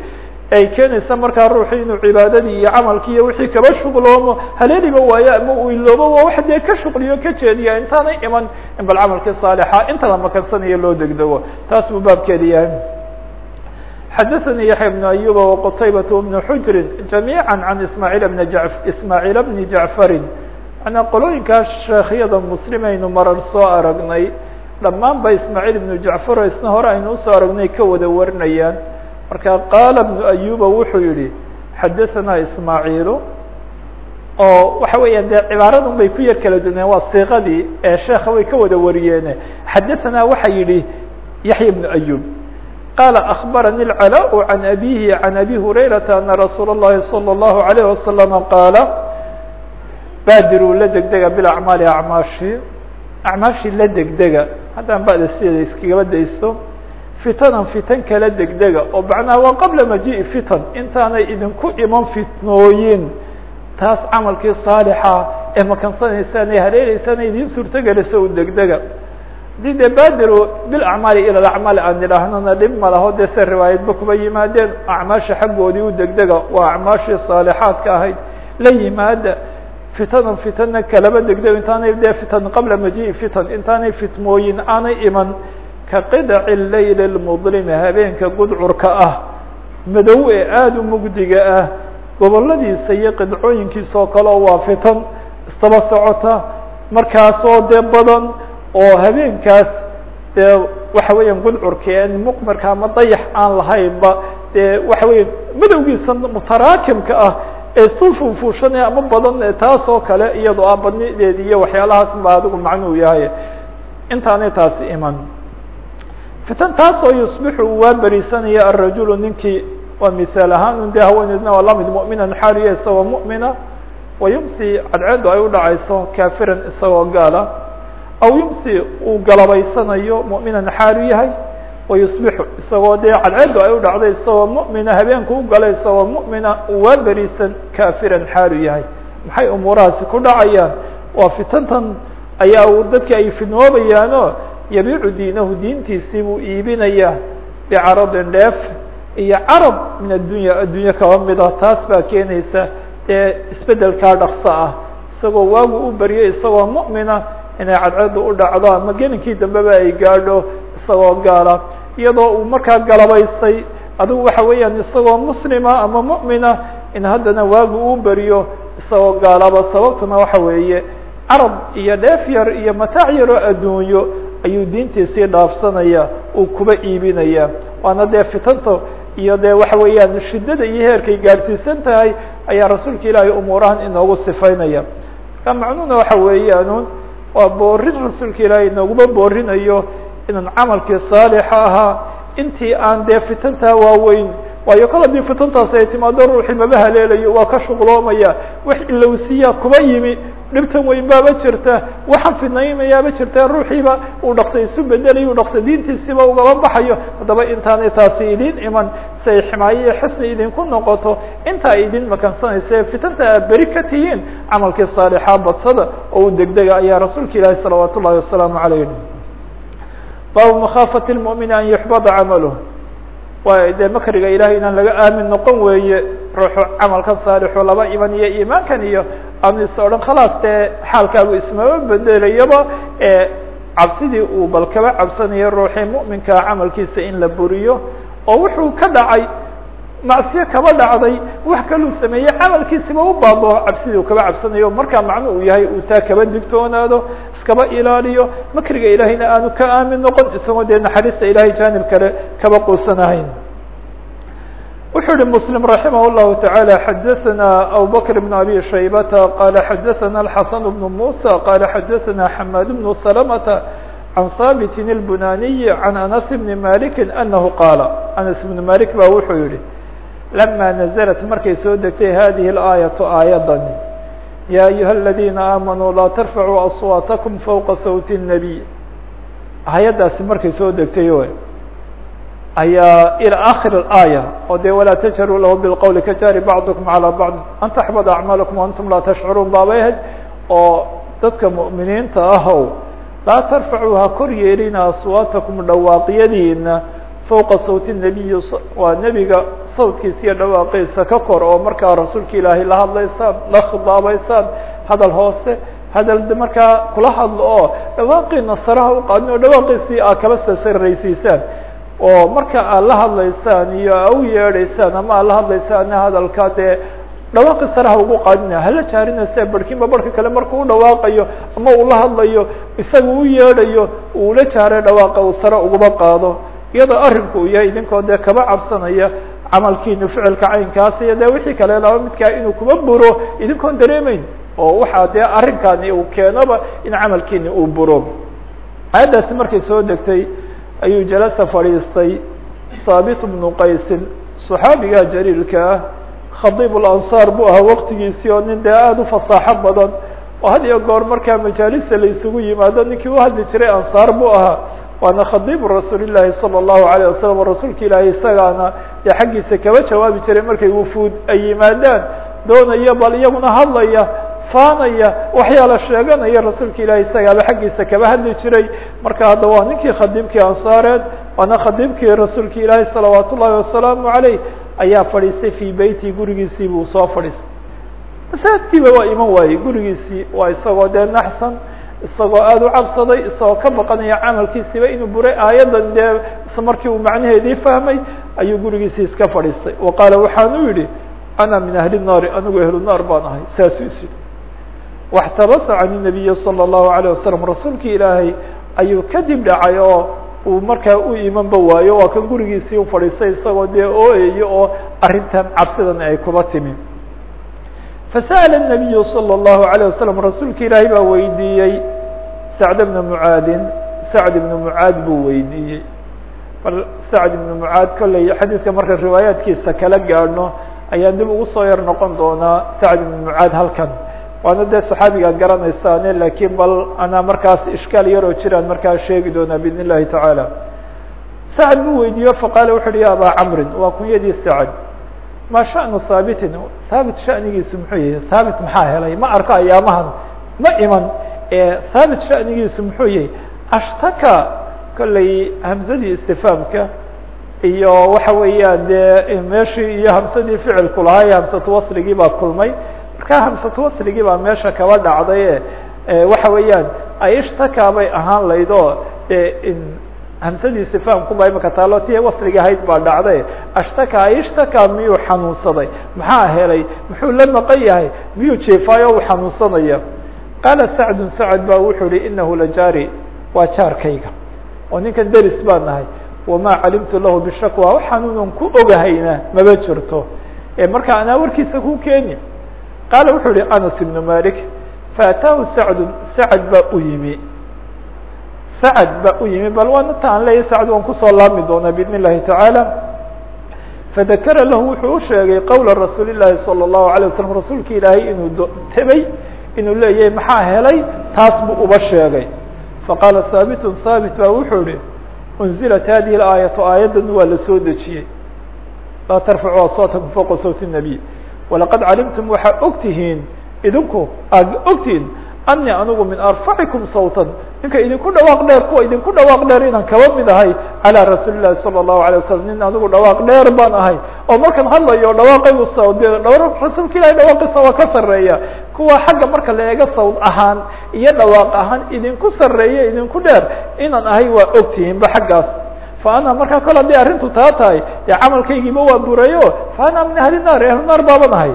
ay keenaysa markaa ruuxi inuu cibaadadii iyo camalkii iyo wixii kaba shuqloomo haleeliba waayo ama uu iloobo waa wax dee ka shuqliyo ka jeediya intaanay iman in bal camalkii saalixa inta la makansanayo loo degdego taas buu baabkeeda yahay xadaثnي yaحya بن أyuba وqtaybaة بن xujri جamيعا عan ismاعيل بن j ismاعيل بن jaعفari manaa qolooyinkaa sheekhyada mslim aynu marar soo aragnay dhamaan ba ismاعيل بن jaعفar o isna hore aynu usoo aragnay ka wada warinayaan marka qaala بن أyuba wuxuu yihi xadaثna ismاعيل oo waxa weeyaan dee cibaaradun bay ku yar kala duneen waa siqadii ee sheeka way ka wada wariyeene xadaثna waxa yihi yaحya بن أyub qال أخبرني العلاء عن أبيه عن أبي هريرة أن رsuuل اللhi صلى الله عليه وسلم قاaل baadiruu la degdega bilacmaali acmaashi acmaashii la degdega. Haddaan ba'da sideeda iskagaba dayso fitanan fitan kala degdega oo macnaha waa qabla majii'i fitan intaanay idinku iman fitnooyin taas camalkii saalixa ee makansanaysaan ee haleelaysaan ee idiin suurtogelisa u degdega. Haddii dee baadiru bilacmaali ila alacmaal aan nidhaahnona dhib ma laho dee se riwaayadba kuba yimaadeen. Acmaasha xaggoodii u degdega waa acmaashii saalixaadka ahayd la yimaada fitanan fitana kalaba degdeg intaanay dee fitan qabla majiءi fitan intaanay fitmooyin aanay iman ka qidaci leyl اmudlimi habeenka gudcurka ah madow ee aada u mugdiga ah goboladiisa iyo qidcooyinkiisa oo kale oo waa fitan istaba socota markaasoo dee badan oo habeenkaas dee waxa weeyaan gudcurka muqmirka dayax aan lahaynba dee waxa weya madowgiisa mutaraakimka ah ee sulfunfuushanaya ama badan taas oo kale iyadoo ah badnideedi iyo waxyaalahaas ba adigu macnuu yahay intaanay taasi iman. Fitan taas oo yusbixu waa berisanaya arajulu ninkii waa misaal ahaan de haweeneedna waa la mid mu'minan xaariya isagoo mu'mina wayumsi cadceedu ay udhacayso kaafiran isagoo gaala aw yumsi uu galabaysanayo mu'minan yahay wayusbixu isagoo dee cadceedu ay u dhacday isagoo mu'mina habeenku u galay isagoo mu'mina uu waa berisan kaafiran xaalu yahay. Maxay umuurahaasi ku dhacayaan? Waa fitantan ayaa uu dadki ay fidnoobayaano yabiicu diinahu diintiisii buu iibinaya bicaradin dheef iyo carab min addunya addunya kaba mida taas baa keenaysa dee isbedelkaa dhaqso ah. U dhacdo ama gelinkii dambeba ay gaadho isagoo gaala iyadoo uu markaa galabaystay adigu waxa weeyaan isagoo muslima ama mu'mina in haddana waagu uu beriyo isagoo gaalaba. Sababtuna waxa weeye carab iyo dheef yar iyo mataac yaroo adduunyo ayuu diintiisii dhaafsanaya uu kuba iibinaya. Waana dee fitanta iyo dee waxa weeyaan shiddada iyo heerkay gaadhsiisan tahay ayaa rasuulka ilaahay umuurahan inoogu sifaynaya. Marka macnuhuna waxa weeyaan waa boorin rasuulka ilaahay inooguma boorinayo inaan camalkii saalixa ahaa intii aan dee fitantaa waaweyn. Waayo kol haddii fitantaasi ay timaado ruuxii maba haleelayo waa ka shuqloomaya wax ilowsiya kuba yimi. Dhibtan weyn baaba jirta. Waxaan fidnaynayaaba jirta. Ruuxiiba uu dhaqsa isu bedelayo u dhaqsa diintiisiba ugaba baxayo. Haddaba intaanay taasi idin iman. Si ay xisni idinku noqoto. Inta ay idin makansanaysa fitanta aad beri ka tihiin camalkii saalixa badsada. Oo u degdega ayaa rasuulka ilaahi salawaat ullahi wasalaamu calayh baabu makhaafat lmu'min an yuxbada camaluh waay dee makriga ilahay inaan laga aamin noqon weeye ruuxu camalka saalixu laba iman iyo iimaankan iyo is odhan khalaas dee xaalkaagu ismaba bedelayaba ee cabsidii uu bal kaba cabsanayo ruuxii mu'minkaa camalkiisa in la buriyo oo wuxuu ka dhacay macsiyo kaba dhacday wax kaluu sameeyey camalkiisiba u baabao cabsidii uu kaba cabsanayo markaa macnu uu yahay uu taa kaba digtoonaado iskaba ilaaliyo makriga ilaahayna aanu ka aamin noqon isagoo dee naxariista ilahay jaanib kale kaba quusanahayn wuxuu yihi msلم رaحimه الlahu taعalى xadaثna abubكر بن abي شhaybةa qala xadaثna الxaسن بن muسى qala xadaثna حmاd بن سلمة عan haaبt البunaniي عan أنس بن مالك أنه qاala أنس بن مالك ba wuxuu yihi لma نزلت markay soo degtay hadiه الآيaة aayadani ya أيuهa الذيna آmنوا laa ترفعوا أصواتكم فوقa sوت النبي aayadaasi markay soo degtay ayaa ilى akhir اaayة oo de walaa tajharuu lahu bاlqwl kajari bacdكm calى bacd an taxbada acmaalakum antum laa tashcuruun baabay ahayd oo dadka muؤminiinta ahow laa tarfacuu ha kor yeelina aswaatakum dhawaaqyadiina fowqa sawti الnabiyi waa nebiga sawtkiisa iyo dhawaaqiisa ka kor oo markaa rasuulka ilaahay la hadlaysaan la khidaabeysaan hadal hoose hadal markaa kula hadlo oo dhawaaqiina saraha uqaadin oo dhawaaqiisii aa kala sasaraysiisaan oo marka aad la hadlaysaan iyo a u yeedhaysaan ama aad la hadlaysaan hadalka dee dhawaaqi saraha ugu qaadina hala jaarinaysa barhkiinba barhka kale markuu u dhawaaqayo ama uu la hadlayo isaga u yeedhayo uu la jaaray dhawaaqa uu sare uguma qaado iyadoo arrinku uu yahay idinkoo dee kaba cabsanaya camalkiinu ficilka caynkaas iyo dee wixii kale laba midkaa inuu kuma buro idinkoon dareemeyn oo waxaa dee arrinkani uu keenoba in camalkiini uu buro. Aayaddaasi markay soo degtay ayuu jalasa fadhiistay haabit bnu qaysin صaxaabiga jaliilka ah khadiib اlansaar buu ahaa waqtigiisii oo nin dee aada u fasaaxo badan. Oo had iyo goor markaa majaalista la isugu yimaado ninkii uhadli jiray ansaar buu ahaa waana khadiibu rasuuli llaahi salى الlahu عalيه wasalam o rasuulka ilaahay isagaana dee xaggiisa kaba jawaabi jiray markay wufuud ay yimaadaan doonaya bal iyaguna hadlaya faanaya waxyaala sheeganaya rasuulka ilaahay isagaaba xaggiisa kaba hadli jiray marka hadda waa ninkii khadiibkii ansaareed waana khadiibkii rasuulka ilaahay salawaat ullahi wasalaamu عaleyh ayaa fadhiistay fii beyti gurigiisii buu soo fadhiistay masaajidkiiba waa iman waayey gurigiisii waa isagoo dee naxsan isagoo aada u cabsaday isagoo ka baqanaya camalkiisiiba inuu buray aayaddan dee markii uu macnaheedii fahmay ayuu gurigiisii iska fadhiistay wa qaala waxaanu yihi ana min ahli الnaari anigu ahlu naar baan ahay saasuu is yihi waxtabasa can الnabiyi salى الlahu عalيه wasalam rasuulki ilaahay ayuu kadib dhacay oo uu markaa u imanba waayo waa kan gurigiisii u fadhiistay isagoo dee ooyayo oo arrintan cabsidan ay kuba timi fasa'ala الnabiyu salى الlahu عalيه wasalam rasuulka ilaahay baa weydiiyey sacd bna mucaadin sacd ibna mucaad buu weydiiyey. Bal sacd ibna mucaad kolley xadiidka marka riwaayaadkiisa kala gaadhno ayaan dib ugu soo yar noqon doonaa sacd ibna mucaad halkan. Waana dee saxaabigaad garanaysaane lakiin bal anaa markaas ishkaal yaroo jiraan markaa sheegi doonaa bidn illahi tacaala. Sacd buu weydiiyo faqaala wuxu uhi ya abaa camrin waa kunyadii sacd. Ma shanu haabitin haabit shanigiisu muxuu yahay? Haabit maxaa helay? Ma arko ayaamahan ma iman haabit shanigiisu muxuu yahay ashtaka kolley hamsadii istifaamka iyo waxa weeyaan dee meeshii iyo hamsadii ficilku lahaa iyo hamsatu wasligii baa kulmay. Markaa hamsatu wasligii baa meesha kaba dhacday waxa weeyaan aishtaka bay ahaan layd oo hamsadii istifaamkuba imaka taalo tii wasliga ahayd baa dhacday. Ashtaka aishtaka miyuu xanuunsaday? Maxaa helay? Muxuu la maqan yahay? Miyuu jeefaayo uu xanuunsanaya qaala sacdun sacd ba wuxuu ihi inahu lajaari waa jaarkayga oo ninkan deris baa nahay wamaa calimtu lahu bishakwa waxaanunan ku ogahayna maba jirto marka anaa warkiisa ku keeni qaala wuxuu ihi anas ibnu malik faataahu sacdu sacd baa u yimi sacd baa u yimi bal waana ta aan leeyahy sacd waan kusoo laami doonaa biidn illahi tacaala fadakara lahu wuxuu u sheegay qowla rasuuli llahi salى الlahu alay wasalam rasuulka ilaahay inuu tebay inuu leeyahay maxaa helay taas buu uba sheegay faqaala haabitun haabit baa wuxuu ihi unzilat hadihi اaayatu aayaddan waa la soo dejiyey laa tarfacu aswaatakum fowqa sawti الnabiy walaqad calimtum waxaa og tihiin idinku aad ogtihiin ani anigu min arfacikum sawtan ninka idinku dhawaaq dheer kuwa idinku dhawaaq dheer inaan kaba mid ahay calى rasuuli lahi salى الlahu alيه wasalam nin anigu dhawaaq dheer baan ahay oo markaan hadlayo dhawaaqaygu sawd rasuulka ilahi dhawaaqiisa waa ka sareeya kuwa xagga marka la eego sawd ahaan iyo dhawaaq ahaan idinku sareeya idinku dheer inaan ahay waa ogtihiinba xaggaas fa ana markaa kol haddii arrintu taa tahay dee camalkaygiiba waa burayo fa ana min ahli naar ahlu naar baaban ahay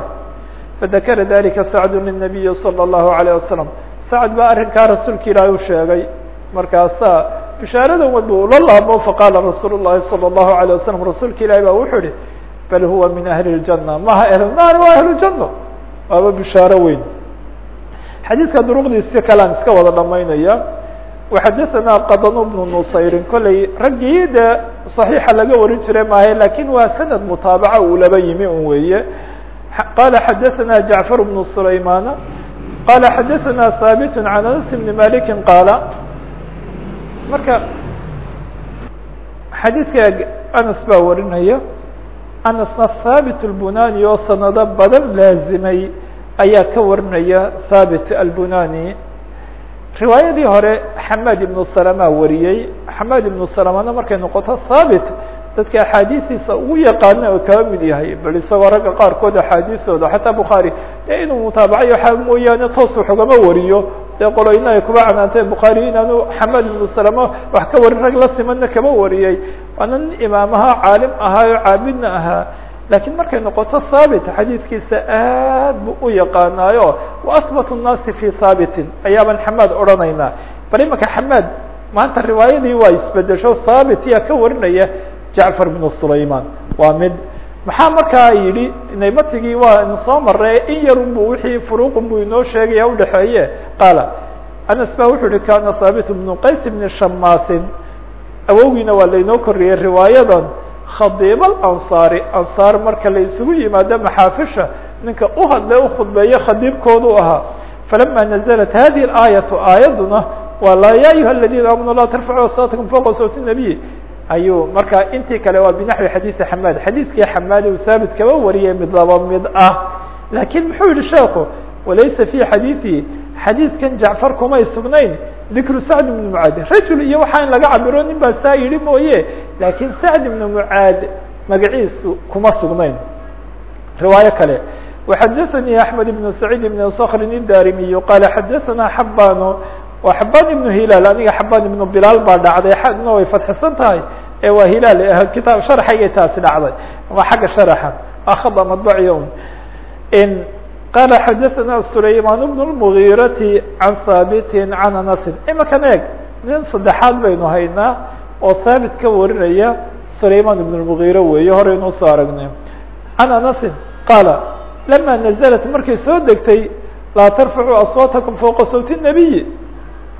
fadakara dalika sacdu linabiyi salى الlahu عalيه wasalam sacd baa arrinkaa rasuulka ilaahi u sheegay markaasaa bishaaradan wad ula laabo faqaala rasuul الlahi salى الlahu عalيه wasalam rasuulka ilahi ba wuxuu ihi bal huwa min ahli الjana maha ahlu naar waa ahlu jano waaba bishaaro weyn xadiidka duruqdiisi kalean iska wada dhamaynaya وxadaثna qadn bnu nusayrin kolley raggii dee صaxiixa laga warin jiray maahe lakin waa sanad mutaabaca uu laba yimi un weeye qala xadaثna jacfar bnu sulaymana qala xadaثna haabit can anas bni maliki qaala marka xadiidka anas baa warinaya anasna thaabit albunani oo sanado badan laazimay ayaa ka warinaya thaabit albunani riwaayadii hore xamaad ibnu salama wariyey xamaad ibnu salamana markay noqoto thaabit dadka axaadiistiisa ugu yaqaana oo kaba mid yahay bal isagoo ragga qaarkood axaadiistooda xataa bukhaari dee inuu mutaabacayo waxaa mooyaane toos wax ugama wariyo. Dee qoloyna ay kuba canaanteen bukhaari inaanu xamaad ibnu salama wax ka warin rag la simanna kama wariyey. Waana nin imaamaha caalim ahaa oo caabidna ahaa. Lakiin markay noqoto thaabit xadiidkiisa aad bu u yaqaanaayo. Waasbat الnaasi fi thaabitin ayaaban xamaad odhanaynaa. Bal imanka xamaad maanta riwaayadii waa isbedesho thaabit yaa ka warinaya jacfar bn sulayman waa mid maxaa markaa yidhi naymatigii waa inu soo maray in yarun bu wixii furuqun bu inoo sheegaya udhexeeye qaala anas ba wuxuu yihi kana thaabit bnu qays bni shamaasin awowgiina waa lainoo koriyey riwaayadan khadiib alansaari ansaar marka la isugu yimaado maxaafisha ninka uhadle ukhudbeeye khadiibkoodu ahaa falama naزlat hadihi اaayatu aayaduna waa la ya ayuha aladina aamanu la tarfacu aswaatkum fوqa sawti nabiy ayuu markaa intii kale waa binaxwi xadiidi xamaad xadiidkii xamaad u haabit kaba wariyay mid laba mid ah lakin muxuu yihi sheeku walaysa fi xadiiثi xadiidkan jacfar kumay sugnayn dikru sacd ibn mucaad rajul iyo waxaa in laga cabiro nin baa saa yihi mooye lakin sacd ibn mucaad magaciisu kuma sugnayn riwaayo kale وxadaثnي أحmed بن سacيid بن skr الdarimiy qala xadaثna xabano waa xaban ibnu hilaal aniga xaban ibnu bilaal baa dhacday xagna way fadxisan tahay ee waa hilaal kitaab sharxaygay taasi dhacday waa xagga sharaxa akhada madbaciy n qala xadaثna sulayman bn الmغirati can haabiti can anasin imakan eeg nin saddexaad baynu haynaa oo haabit ka warinaya sulayman ibn الmغire weeye horeynuu soo aragnay can anasin qaala lama naزlat markay soo degtay laa tarfacu aswaatakum fوqa sawti الnabiy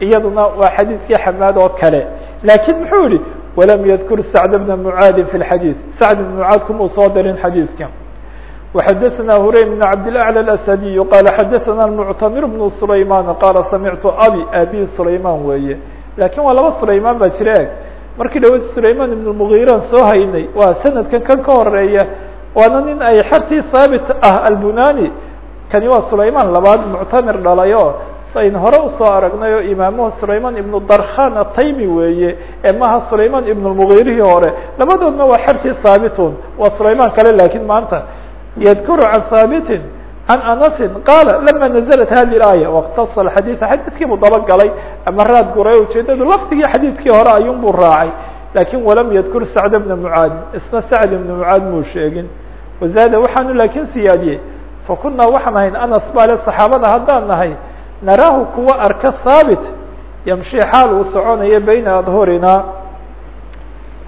iyaduna waa xadiidkii xamaad oo kale lakin muxuu yihi walam yadkur sacd bna mucaadi fi اxadiid sacd bn mucaad kumuu soo darin xadiidka وxadaثna huraym بn cabdالأعlى الأsadiy qala xadaثna المctamir bn sulayman qala samictu abi abi sulayman weeye lakin waa laba sulayman baa jira eg markii dhawa sulayman ibn mgiran soo haynay waa sanadkan kan ka horeeya waana nin ay xertii haabit ah albunani kani waa sulayman labaad muctamir dhalayo sayn hore usoo aragnay oo imaamuhu sulayman ibnu darkhan ataymi weeye ee maha sulayman ibn lmugirihii hore labadoodna waa xertii haabitun waa sulayman kale lakin maanta yadkuru can haabitin can anasin qaala lama naزlat hadi aaya wاktasl xadiiثa xadiidkiibuu dabagalay ama raad guray ujeedadu lafdigii xadiidkii hore ayun buu raacay lakin walam yadkur sacd bna mucaad isna sacd ibna mucaad muu sheegin wazaada waxaanu laakin siyaadiyey fakunaa waxaan ahayn anas baale saxaabada haddaan nahay naraahu kuwa arka haabit yamshi xaal uu soconayo bayna adhurina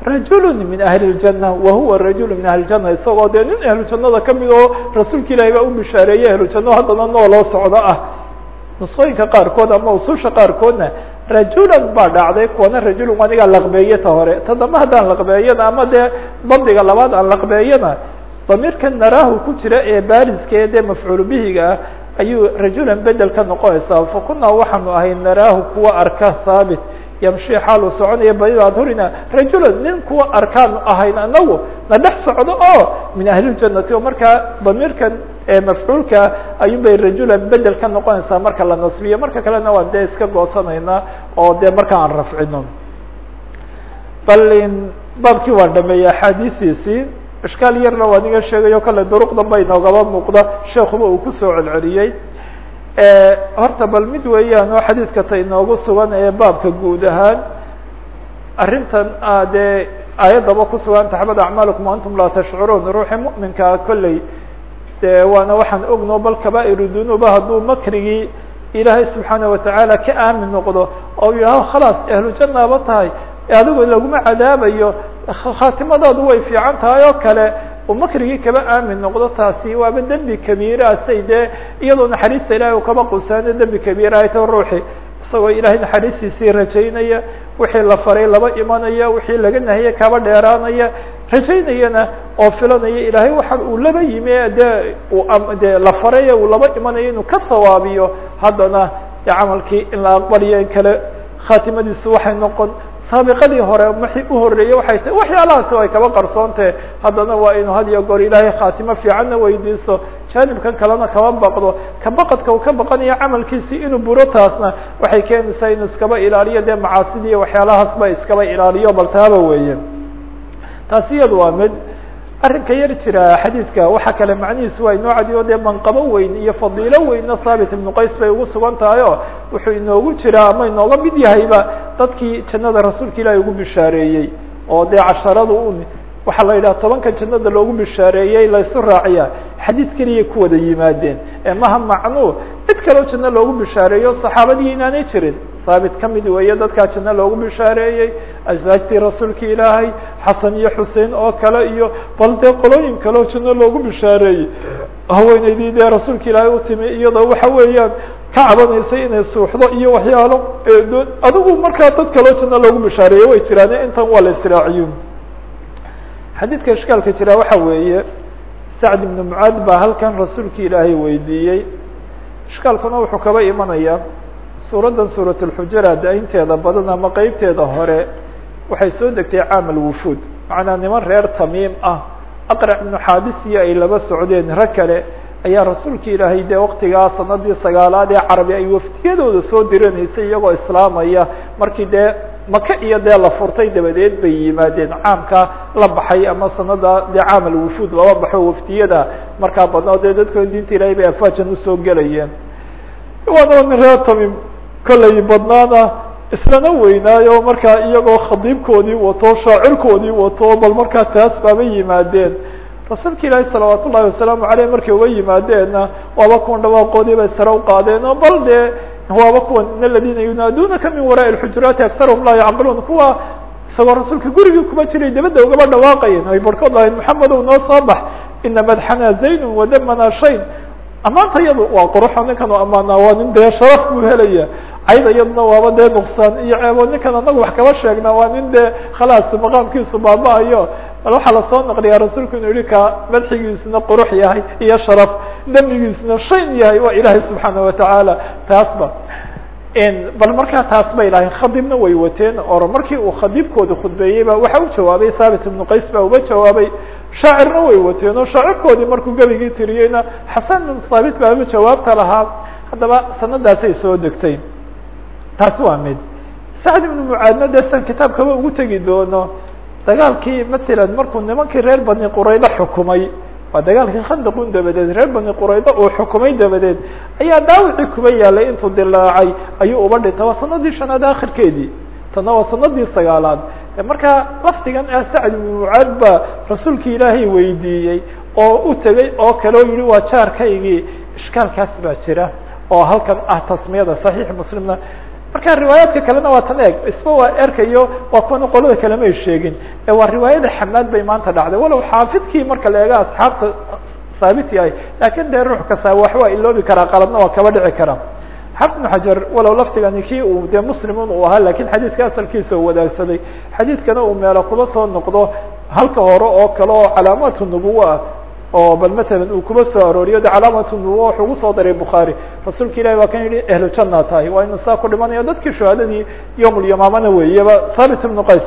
rajul min ahli اljana wa huwa rajul min ahli ljana isagoo dee nin ahlujanada ka mid oo rasuulka ilahi baa u bishaareeyey ahlujanno haddana noo loo socdo ah. Nusooyinka qaarkood ama ususha qaarkoodna rajulan baa dhacday kuwana rajulun anigaa laqbeeye ta hore. Ta dambe haddaan laqbeeyana ama dee dabdiga labaad aan laqbeeyana damiirkan naraahu ku jira ee baariskee dee mafcuul bihiga ah ayuu rajulan bedel ka noqonaysaa. Fakunaa waxaanu ahay naraahu kuwa arka haabit yamshi xaal uu soconaya bayda adhurina rajulan nin kuwa arkaanu ahayn anagu na dhex socdo oo min ahlijanati oo markaa damiirkan mafcuulka ayuun bay rajulan bedel ka noqonaysaa marka la nasbiyo marka kalena waan dee iska goosanaynaa oo dee marka aan rafcino. Bal baabkii waan dhameeyey axaadiistiisii ishkaal yarna waa niga sheegayo kale duruq danba inoogaba muuqda. Sheekuba uu ku soo celceliyey. Horta bal mid weeyaan oo xadiidka ta inoogu sugan ee baabka guud ahaan arrintan dee aayaddaba kusugan taxbad acmaalikum antum laa tashcuruun. Ruuxii mu'minkaa kolley de waana waxaan ogno bal kabaa'iru dunuuba hadduu makrigii ilaahay subxaana watacaala ka aamin noqdo oo yidhaaho khalaas ahlujannaaba tahay adigo laguma cadaabayo khaatimadaadu way fiican tahay oo kale uu makrigii kaba aamin noqdo taasi waaba dembi kabiira say dee iyadoo naxariista ilahay u kaba qusaano dembi kabiira ay taho ruuxi. Isagoo ilaahay naxariistiisii rajaynaya wixii la faray laba imanaya wixii laga nahiyey kaba dheeraanaya rajaynayana oo filanaya ilaahay waxa uu laba yimi dee de la faray uu laba imanayo inuu ka sawaabiyo haddana camalkii in la aqbaliyo in kale khaatimadiisu waxay noqon saabiqadii hore maxi uhoreeyey waxay tahay waxyaalahaasi ay kaba qarsoontahe haddana waa inuu had iyo goor ilaahay khaatimo fiicanna weydiiso jaanibkan kalena kaba baqdo. Ka baqadka uu ka baqanayo camalkiisii inuu buro taasna waxay keenaysaa inuu iskaba ilaaliyo dee macaasidii waxyaalahaasba iskaba ilaaliyo bal taaba weeye. Taasi iyadu waa mid arrinka yar jira xadiidka waxa kale macnihiisu waa inoo cadiyo dee manqabo weyn iyo fadiilo weynna thaabit ibnu qays bay ugu sugan tahay o wuxuu inoogu jiraa ama inooga mid yahayba dadkii jannada rasuulka ilaahi ugu bishaareeyey oo dee casharadu un waxaa la yidhaha tobanka jannada loogu bishaareeyey laysu raaciya xadiid keliyay ku wada yimaadeen. Ee maha macnuu cid kaleo janno loogu bishaareeyo saxaabadii inaanay jirin. Haabit ka mid weeye dadkaa janno loogu bishaareeyey aswaajtii rasuulka ilaahay xasan iyo xusein oo kale iyo bal dee qolooyin kaleo janno loogu bishaareeyey. Haweeneydii dee rasuulka ilaahay u timi iyadoo waxa weeyaan ka cabanaysay inay suuxdo iyo waxyaalo adigu markaa dad kaleo janno loogu bishaareeyey way jiraan intan waa la israaciyo xadiidka ishkaalka jira waxa weeye sacd ibnu mucaad baa halkan rasuulka ilaahay weydiiyey. Ishkaalkuna wuxuu kaba imanayaa suuraddan suurat lxujaraat inteeda badan ama qeybteeda hore waxay soo degtay caamal wufuud. Macnaa niman reer tamiim ah aqrac ibnu xaabisiyo ay laba socdeen rag kale ayaa rasuulka ilaahay dee waktigaa sanadii sagaalaad ee carabi ay waftiyadooda soo diranaysay iyagoo islaamaya markii dee maka iyo dee la furtay dabadeed bay yimaadeen. Caamka la baxay ama sanada dee caamal wufuud laba baxo waftiyada markaa badnoo dee dadkoo diinta ilaahay bay afaajan u soo gelayeen. Waana min reer tamim kollay badnaana islana weynaayo markaa iyagoo khadiibkoodii wato shaacirkoodii wato bal markaa taas baaba yimaadeen rasuulka ilaahi salawaat ullahi wasalaamu aleyh markay uga yimaadeenna waaba kuwan dhawaaqoodii bay sare uqaadeen oo bal dee waaba kuwan in aladina yunaadunaka min waraai lxujuraati aktarhum laa yacqiluun. Kuwa isagoo rasuulka gurigii kuma jiray dabadda ugaba dhawaaqayeen ay barhkood lahayd maxamedow noo soo bax. Ina madxana zaynun wadamana shayn. Amaanta iyadu waa quruxo ninkan u amaanaa waa nin dee sharaf buu helaya cayda iyaduna waaba dee nuqsaan iyo ceebo ninkan anagu wax kaba sheegnaa waa nin dee khalaas maqaamkiisu baaba-ayo bal waxaa la soo naqliyaa rasuulku inuu yihi ka madxigiisuna qurux yahay iyo sharaf damigiisuna shayn yahay waa ilaahay subxaana watacaala taasba bal markaa taas bay lahayn khadibna way wateen or markii uu khadiibkooda khudbeeyeyba waxa u jawaabay thaabit ibnu qays baa uga jawaabay shaacirna way wateen oo shaacirkoodii markuu gebigii tiriyeyna xasan bin thaabit baaba jawaabta lahaa. Haddaba sanadaasay soo degtay. Taasi waa mid. Sacd ibnu mucaadna san kitaabkaba ugu tegi doono dagaalkii masalan markuu nimankii reer bani quraydo xukumay waa dagaalkii khandaqun dabadeed reer bani quraydo uu xukumay dabadeed ayaa daawicii kuba yaalay intuu dilaacay ayuu uba dhintay. Waa sanadii shanaad akhirkeedii tana waa sanadii sagaalaad. Markaa lafdigan ah sacd ibnu mucaad baa rasuulki ilaahay weydiiyey oo u tegey oo kale oo yihi waa jaarkaygii ishkaalkaas baa jira oo halkan ah tasmiyada saxiix muslimna marka riwaayaadka kalena waa tan eeg. Isba waa erkayo waa kuwana qolada kale may sheegin. Ee waa riwaayada xamaad bay maanta dhacday. Walow xaafidkii marka la eega asxaabta saabit yahay laakiin dee ruux kasta wax waa iloobi karaa qaladna waa kaba dhici karaa. Xafid ibnu xajar walow lafdigani kii uu dee muslimun uu ahaa laakiin xadiidka asalkiisa u wadaagsaday. Xadiidkana uu meelo kuba soo noqdo halka hore oo kale oo calaamaatu nubuwa ah oo bal matalan uu kuba soo arooriyo de calaamatu nubuwa wuxuu ugu soo daray bukhaari. Rasuulka ilahi waa kan yihi ehlu janna tahay waa inu saa ku dhimanayo dadkii shuhadadii yowm lyamaamana weeyaba thabit ibnu qays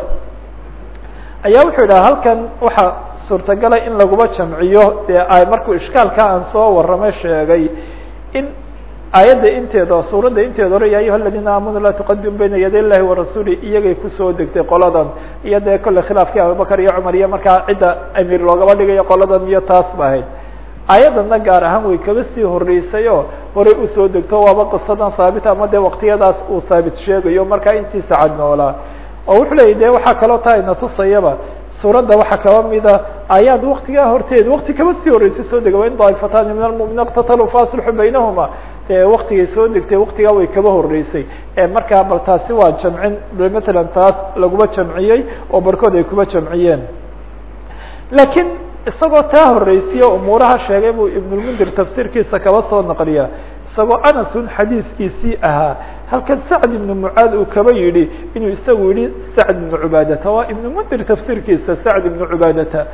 ayaa wuxuu yidhaha halkan waxaa suurtagala in laguba jamciyo dee markuu ishkaalka aan soo warramay sheegay in aayadda inteeda suuradda inteeda hore ya ayuha aladina aamanuu laa tuqadimu bayna yaday illahi warasuuli iyagay ku soo degtay qoladan. Iyo dee kolle khilaafkii abubakar iyo cumar iyo markaa cidda amiir loogaba dhigayo qoladan iyo taas ba ahayd. Aayadana gaar ahaan way kaba sii horeysay horey u soo degto waaba qisadan haabit ama dee waktiyadaas uu haabit sheegayo markaa intiisa cad noolaa oo wuxuu leeyay de waxaa kaloo taa ina tusayaba suuradda waxaa kaba mida ayaad waktigaa horteed wakti kaba sii horeysay soo dega wain daaifataani min almuminiin iqtataluu faaslixu baynahuma waktigay soo degtay waktigaa way kaba horeysay markaa bal taasi waa jamcin matalan taas laguma jamciyey oo barkood ay kuba jamciyeen. Lakiin isagoo taa horeysiye umuuraha sheegay buu ibnulmundir tafsiirkiisa kaba soo naqliya isagoo anasun xadiiskiisii ahaa. Halkan sacd ibnu mucaad uu kaba yidhi inuu isagu yihi sacd ibnu cubaadata. Waa ibnulmundir tafsiirkiisa sacd ibnu cubaadata.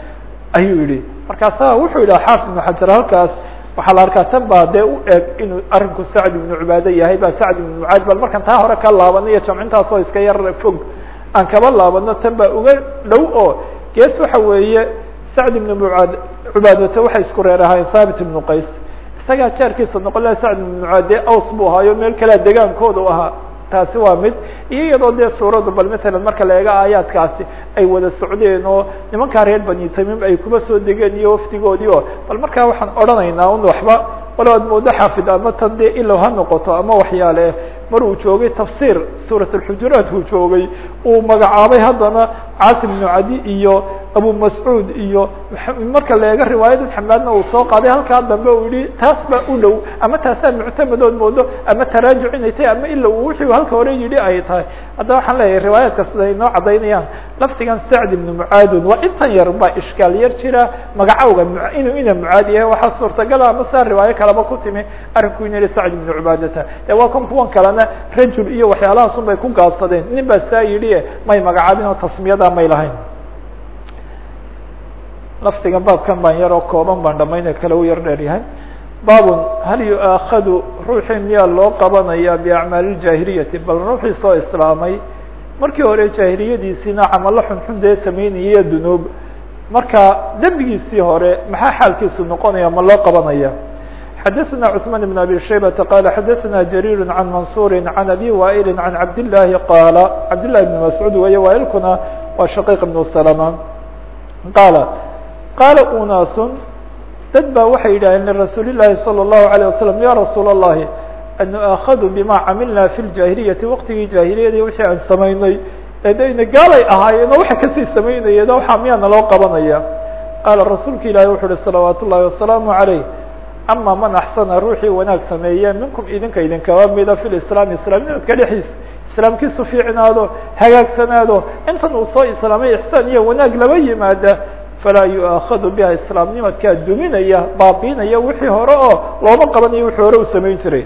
Ayuu yihi markaasa wuxuu yidhaha xaafid ibnu xajar halkaas waxaa la arkaa tan baa dee u eg inuu arinku sacd ibnu cubaade yahay ba sacd ibnu mucaad bal markan taa hore ka laabanay iyo jamcintaasoo iska yar fog aan kaba laabano tan baa uga dhow oo gees waxa weeye sacd ibnu mucaad cubaadata waxay isku reer ahaayeen thaabit ibnu qays. Isagaa jaarkiisa noqon laha sacd ibnu mucaad dee aws buu ahaayo meel kalea degaankooda u ahaa taasi waa mid iyo iyadoo dee suuraddu bal matalan marka la eego aayaadkaasi ay wada socdeen oo nimankaa reer bani tamim ay kuba soo degeen iyo wafdigoodii oo bal markaa waxaan odhanaynaa un waxba walow ad moodo xaafid ama tan dee ilow ha noqoto ama waxyaale mar uu joogay tafsiir suurat alxujuraat uu joogay uu magacaabay haddana caasim ibnu cadi iyo abu mascuud iyo marka la eego riwaayada xamaadna uu soo qaaday halkaa dambe uu yihi taas baa u dhow ama taasaa muctamadood moodo ama taraajuc inay tahay ama ila uu wixii halka hore yidhi ay tahay. Haddaba waxaan leeyahay riwaayaadka sida ay noo cadaynayaan laftigan sacd ibnu mucaadun waa intan yar baa ishkaal yar jira magacawga inuu ina mucaad yahay waxaa suurtagala ama saa riwaayo kaleba ku timi arrinku inu yihi sacd ibnu cubaadata. Ee waa kan kuwan kalena rajul iyo waxyaalahaas un bay ku gaabsadeen. Nin baa saa yidhi may magacaabin oo tasmiyada may lahayn laftigan baabkan baan yaroo kooban baan dhamaynay kale u yar dheer yahay baabun hal yu'aakadu ruuxii miyaa loo qabanaya biacmaali ljaahiliyati bal ruuxii soo islaamay markii hore jaahiliyadiisiina camalo xunxun dee sameynaya dunuub marka dembigiisii hore maxaa xaalkiisu noqonaya ma loo qabanaya xadaثna cثman بn abi shaybata qala xadaثna jariir can mansuri can abi waa'ili can cabdالlahi qaala cabdالlahi bn mascuud weeye waailkuna waa shaqiiq ibn salama qaala qaala unaasun dad baa waxay yidhaaheen lirasuuli llahi salى الlahu عalيه wasalam ya rasuul الlahi an nu'aakadu bima camilna fi ljahiliyati waqtigii jaahiliyadii wixii aan samaynay ee dayna gaalay ahaayeen oo waxa kasii samaynayeen waxaa miyaana loo qabanaya qaala rasuulka ilaahi wuxu uhi salawaat ullahi wasalaamu عalayh ama man axsana ruuxii wanaag sameeye minkum idinka idinkaba mida fi lislaam islaamnimadka dhexdiisa islaamkiisu fiicnaado hagaagsanaado intan uu soo islaamay ixsaan iyo wanaag laba yimaada falaa yu'aakadu biha islaamnimadkaa duminaya baabiinaya wixii hore oo looma qabanayo wixii hore uu samayn jiray.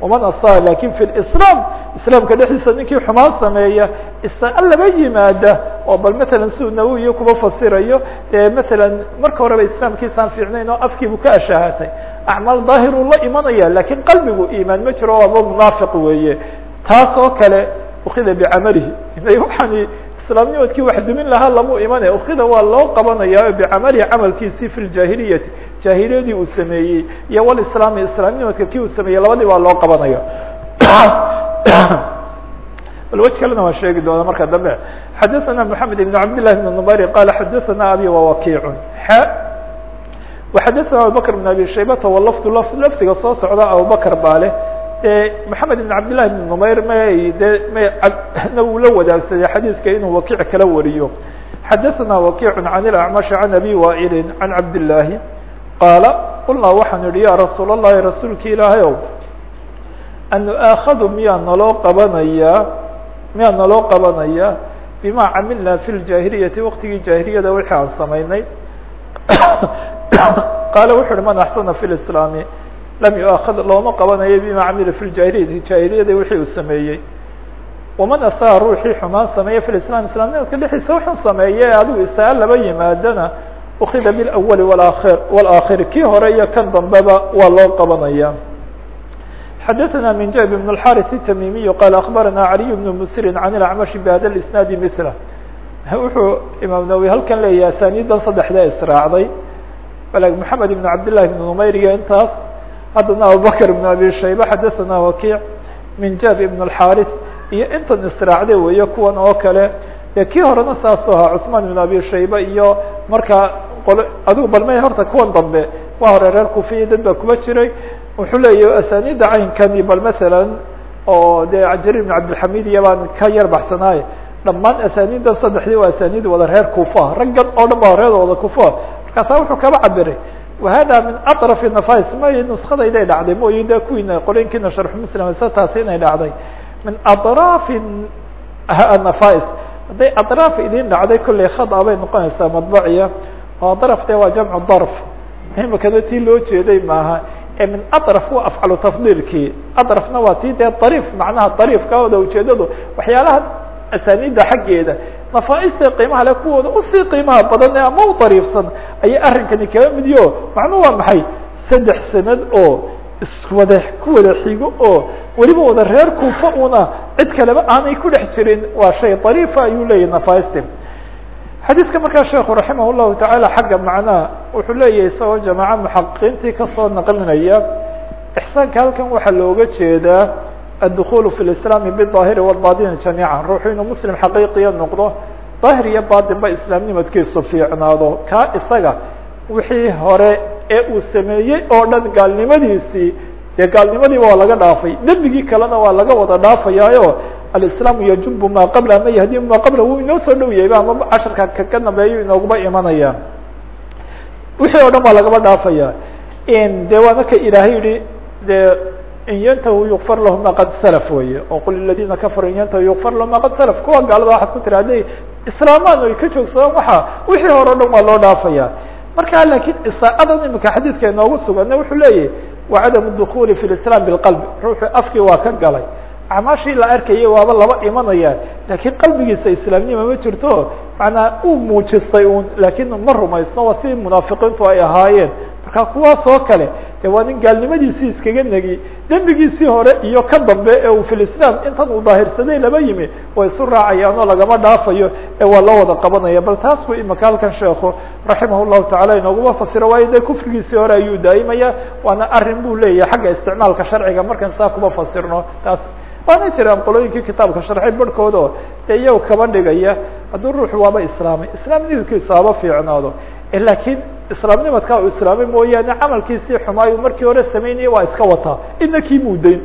Waman asaa laakiin fi lislaam islaamka dhexdiisa ninkii xumaan sameeya isaa laba yimaada oo bal matalan siuu nawowiyo kuba fasirayo dee matalan marka horeba islaamkiisaan fiicnayn oo afkiibu ka ashaahatay acmaal daahiruu la imanaya laakiin qalbigu iimaan ma jiro aba munaafiq weeye taas oo kale ukida bicamalihi waxaani islaamnimadkii wax dumin lahaa lamu imane ukida waa loo qabanaya bicamalihi camalkiisii fi ljahiliyati jaahiliyadii uu sameeyey iyo walislaami islaamnimadka kii uu sameeyey labadii baa loo qabanaya bal wej kalena waan sheegi doona marka dambe xadaثana mحamed iبn cabd لlahi بn nmari qala xadaثana abi wawakic xa وxadaثna abubakr بn abi shaybata wlafdu lafdiga soo socda abubakr baa leh maxamed ibn cabdillahi ibn numayr may de mana uu la wadaagsaday xadiiska inuu wakiic kala wariyo. Xadaثna wakiic can ilacmash can abi waa'ilin can cabdillaahi qaala qulnaa waxaan idhi ya rasuul اllahi rasuulki ilaahay ow anuaakadu miyaa naloo qabanayaa miyaa naloo qabanayaa bima camilna fi ljaahiliyati waqtigii jaahiliyada wixii aan samaynay? Qaala wuxu uhi man axsana fi slaami lam yu'aakad looma qabanayo bima camila fi ljahiliyati jaahiliyada wixii uu sameeyey waman asaa ruuxii xumaan sameeye fi lislam islaamnimadka dhexdiisa wuxuu sameeye adigu isaa laba yimaadana ukida bilawali walaakhir walaakhir kii hore iyo kan dambeba waa loo qabanaya xadaثna min jab بن الxاrث التmimiي qال aخbarana عaliي بن msr عan الأcmaشh bhada الاسناad mثله wuxuu imaam nawwi halkan leeyahay asanidan saddexda israacday mحamed بن cabd للahi بن نmayr iyo intaas haddana abubakr بن abi shayba xadaثana wakiع min jab بن الxاrث iyo intan israacday weeye kuwan oo kale de kii horena saasu ahaa cثman بن abi shayba iyo markaa qol adigu balme horta kuwan dambe waa hore reer kufiya dad baa kuba jiray wuxuu leeyahy asanida caynkani bal masalan oo de jarir bn cabdilxamid iyo baan ka yar baxsanaaye dhammaan asanidan saddexdii waa asanid wada reer kufa raggan oo dhan ba reer wada kufa markaasa wuxuu kaba cabiray wahada min aطrafi nafais may nuskadayday dhacday mooyi de kuwiina qolinkiina sharxu muslim sa taasi inay dhacday min aطraafi nafais hadday aطraaf idin dhacday kollay khada bay noqonaysaa madbaciya oo daraf de waa jamcu darf imikana tii loo jeeday maaha min aطraf waa afcalu tafdiilkii aطrafna waa tii dee ariif macnaha ariifka oda ujeedadu waxyaalaha asanida xaggeeda nafaaista qiimaha le kuwooda u sii qiimaha badan ama u ariifsan ayay arrinkani kaga midiyo macnuu waa maxay? Saddex sanad oo iswada ku wada xigo oo weliba wada reer kuufa una cid kaleba aanay ku dhex jirin. Waa shay dariifa ayuu leeyahy nafaiste xadiidka markaa sheekhu raximah llahu tacaala xagga macnaha wuxuu leeyahay isagoo jamaaca muxaqiqiintii ka soo naqlinaya. Ixsaanka halkan waxaa looga jeedaa addukulu fi lislaami bidaahiri walbaatini jamiica ruuxu inuu muslim xaqiiqiya noqdo daahir iyo baatinba islaamnimadkiisu fiicnaado kaa isaga wixii hore ee uu sameeyey oo dhan gaalnimadiisii dee gaalnimadiiba waa laga dhaafay dembigii kalena waa laga wada dhaafayaayo alislaamu yajubu maa qabla ama yahdi maa qabla wuu inoo soo dhow ama casharka kaka dambeeyo inooguba imanaya wixii oo dhan baa lagaba dhaafaya de waana ka ilaahay yihi de in yantahu yukfar lahu ma qad salaf weye oo qul iladina kafaruu in yantahu yukfar lahu ma salaf kuwa gaalada waxaad ku tiri hadday islaamaan ay ka joogsadaan waxa wixii hore dhan waa loo dhaafaya marka laakiin isaacadan imika xadiidka inoogu sugana wuxuu leeyahy wa cadamu fi lislam bilqalbi ruuxu afkii waa ka galay acmaashii la arkayay waaba laba imanaya laakiin qalbigiisa islaamnima ma jirto. Manaa uu muujistay un laakiin ma rumaysno waa sidii munaafiqiintu ay ahaayeen. Marka kuwaas oo kale de waa nin gaalnimadiisii iskaga negi dembigiisii hore iyo ka dambe ee uu fi lislam intan uu daahirsaday laba yimi way isu raacayaan oo lagama dhaafayo ee waa loo wada qabanaya. Bal taas bu imika halkan sheekhu raximah llahu tacala inooguma fasiro waayo de kufrigiisii hore ayuu daa'imaya waana arrin bu leeyahay xagga isticmaalka sharciga. Markan saa kuma fasirno taas waana jiraan qolooyinkii kitaabka sharxay barhkooda oo dee iyago kaba dhigaya. Hadduu ruuxu waaba islaamay islaamnimadkiisu haba fiicnaado. Lakiin islaamnimadkaa uu islaamay mooyaane camalkiisii xumaayu markii hore samaynaya waa iska wataa. Ina kii muudayn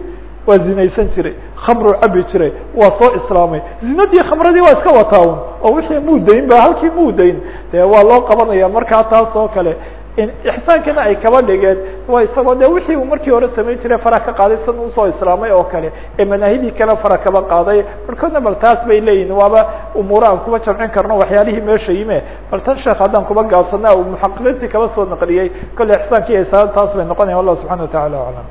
waa zinaysan jiray khamru cabi jiray waa soo islaamay. Zinadii khamradii waa iska wataa un oo wixii muudayn ba halkii muudayn de waa loo qabanaya markaa taas oo kale ixsaankana ay kaba dhigeen. Waa isagoo de wixii uu markii hore samayn jiray fara ka qaaday san u soo islaamay oo kale ee manaahidii kale fara kaba qaaday. Barkoodna bal taas bay leeyihiin waaba umuura aan kuba jamcin karno waxyaalihii meesha yime. Bal tan sheekh haddaan kuba gaabsana uu muxaqiqiintii kaba soo naqliyey. Kolle ixsaankii isa taas bay noqonaya wallah subxana wa tacala aclam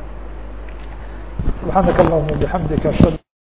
subxaanaka allahuma bixamdika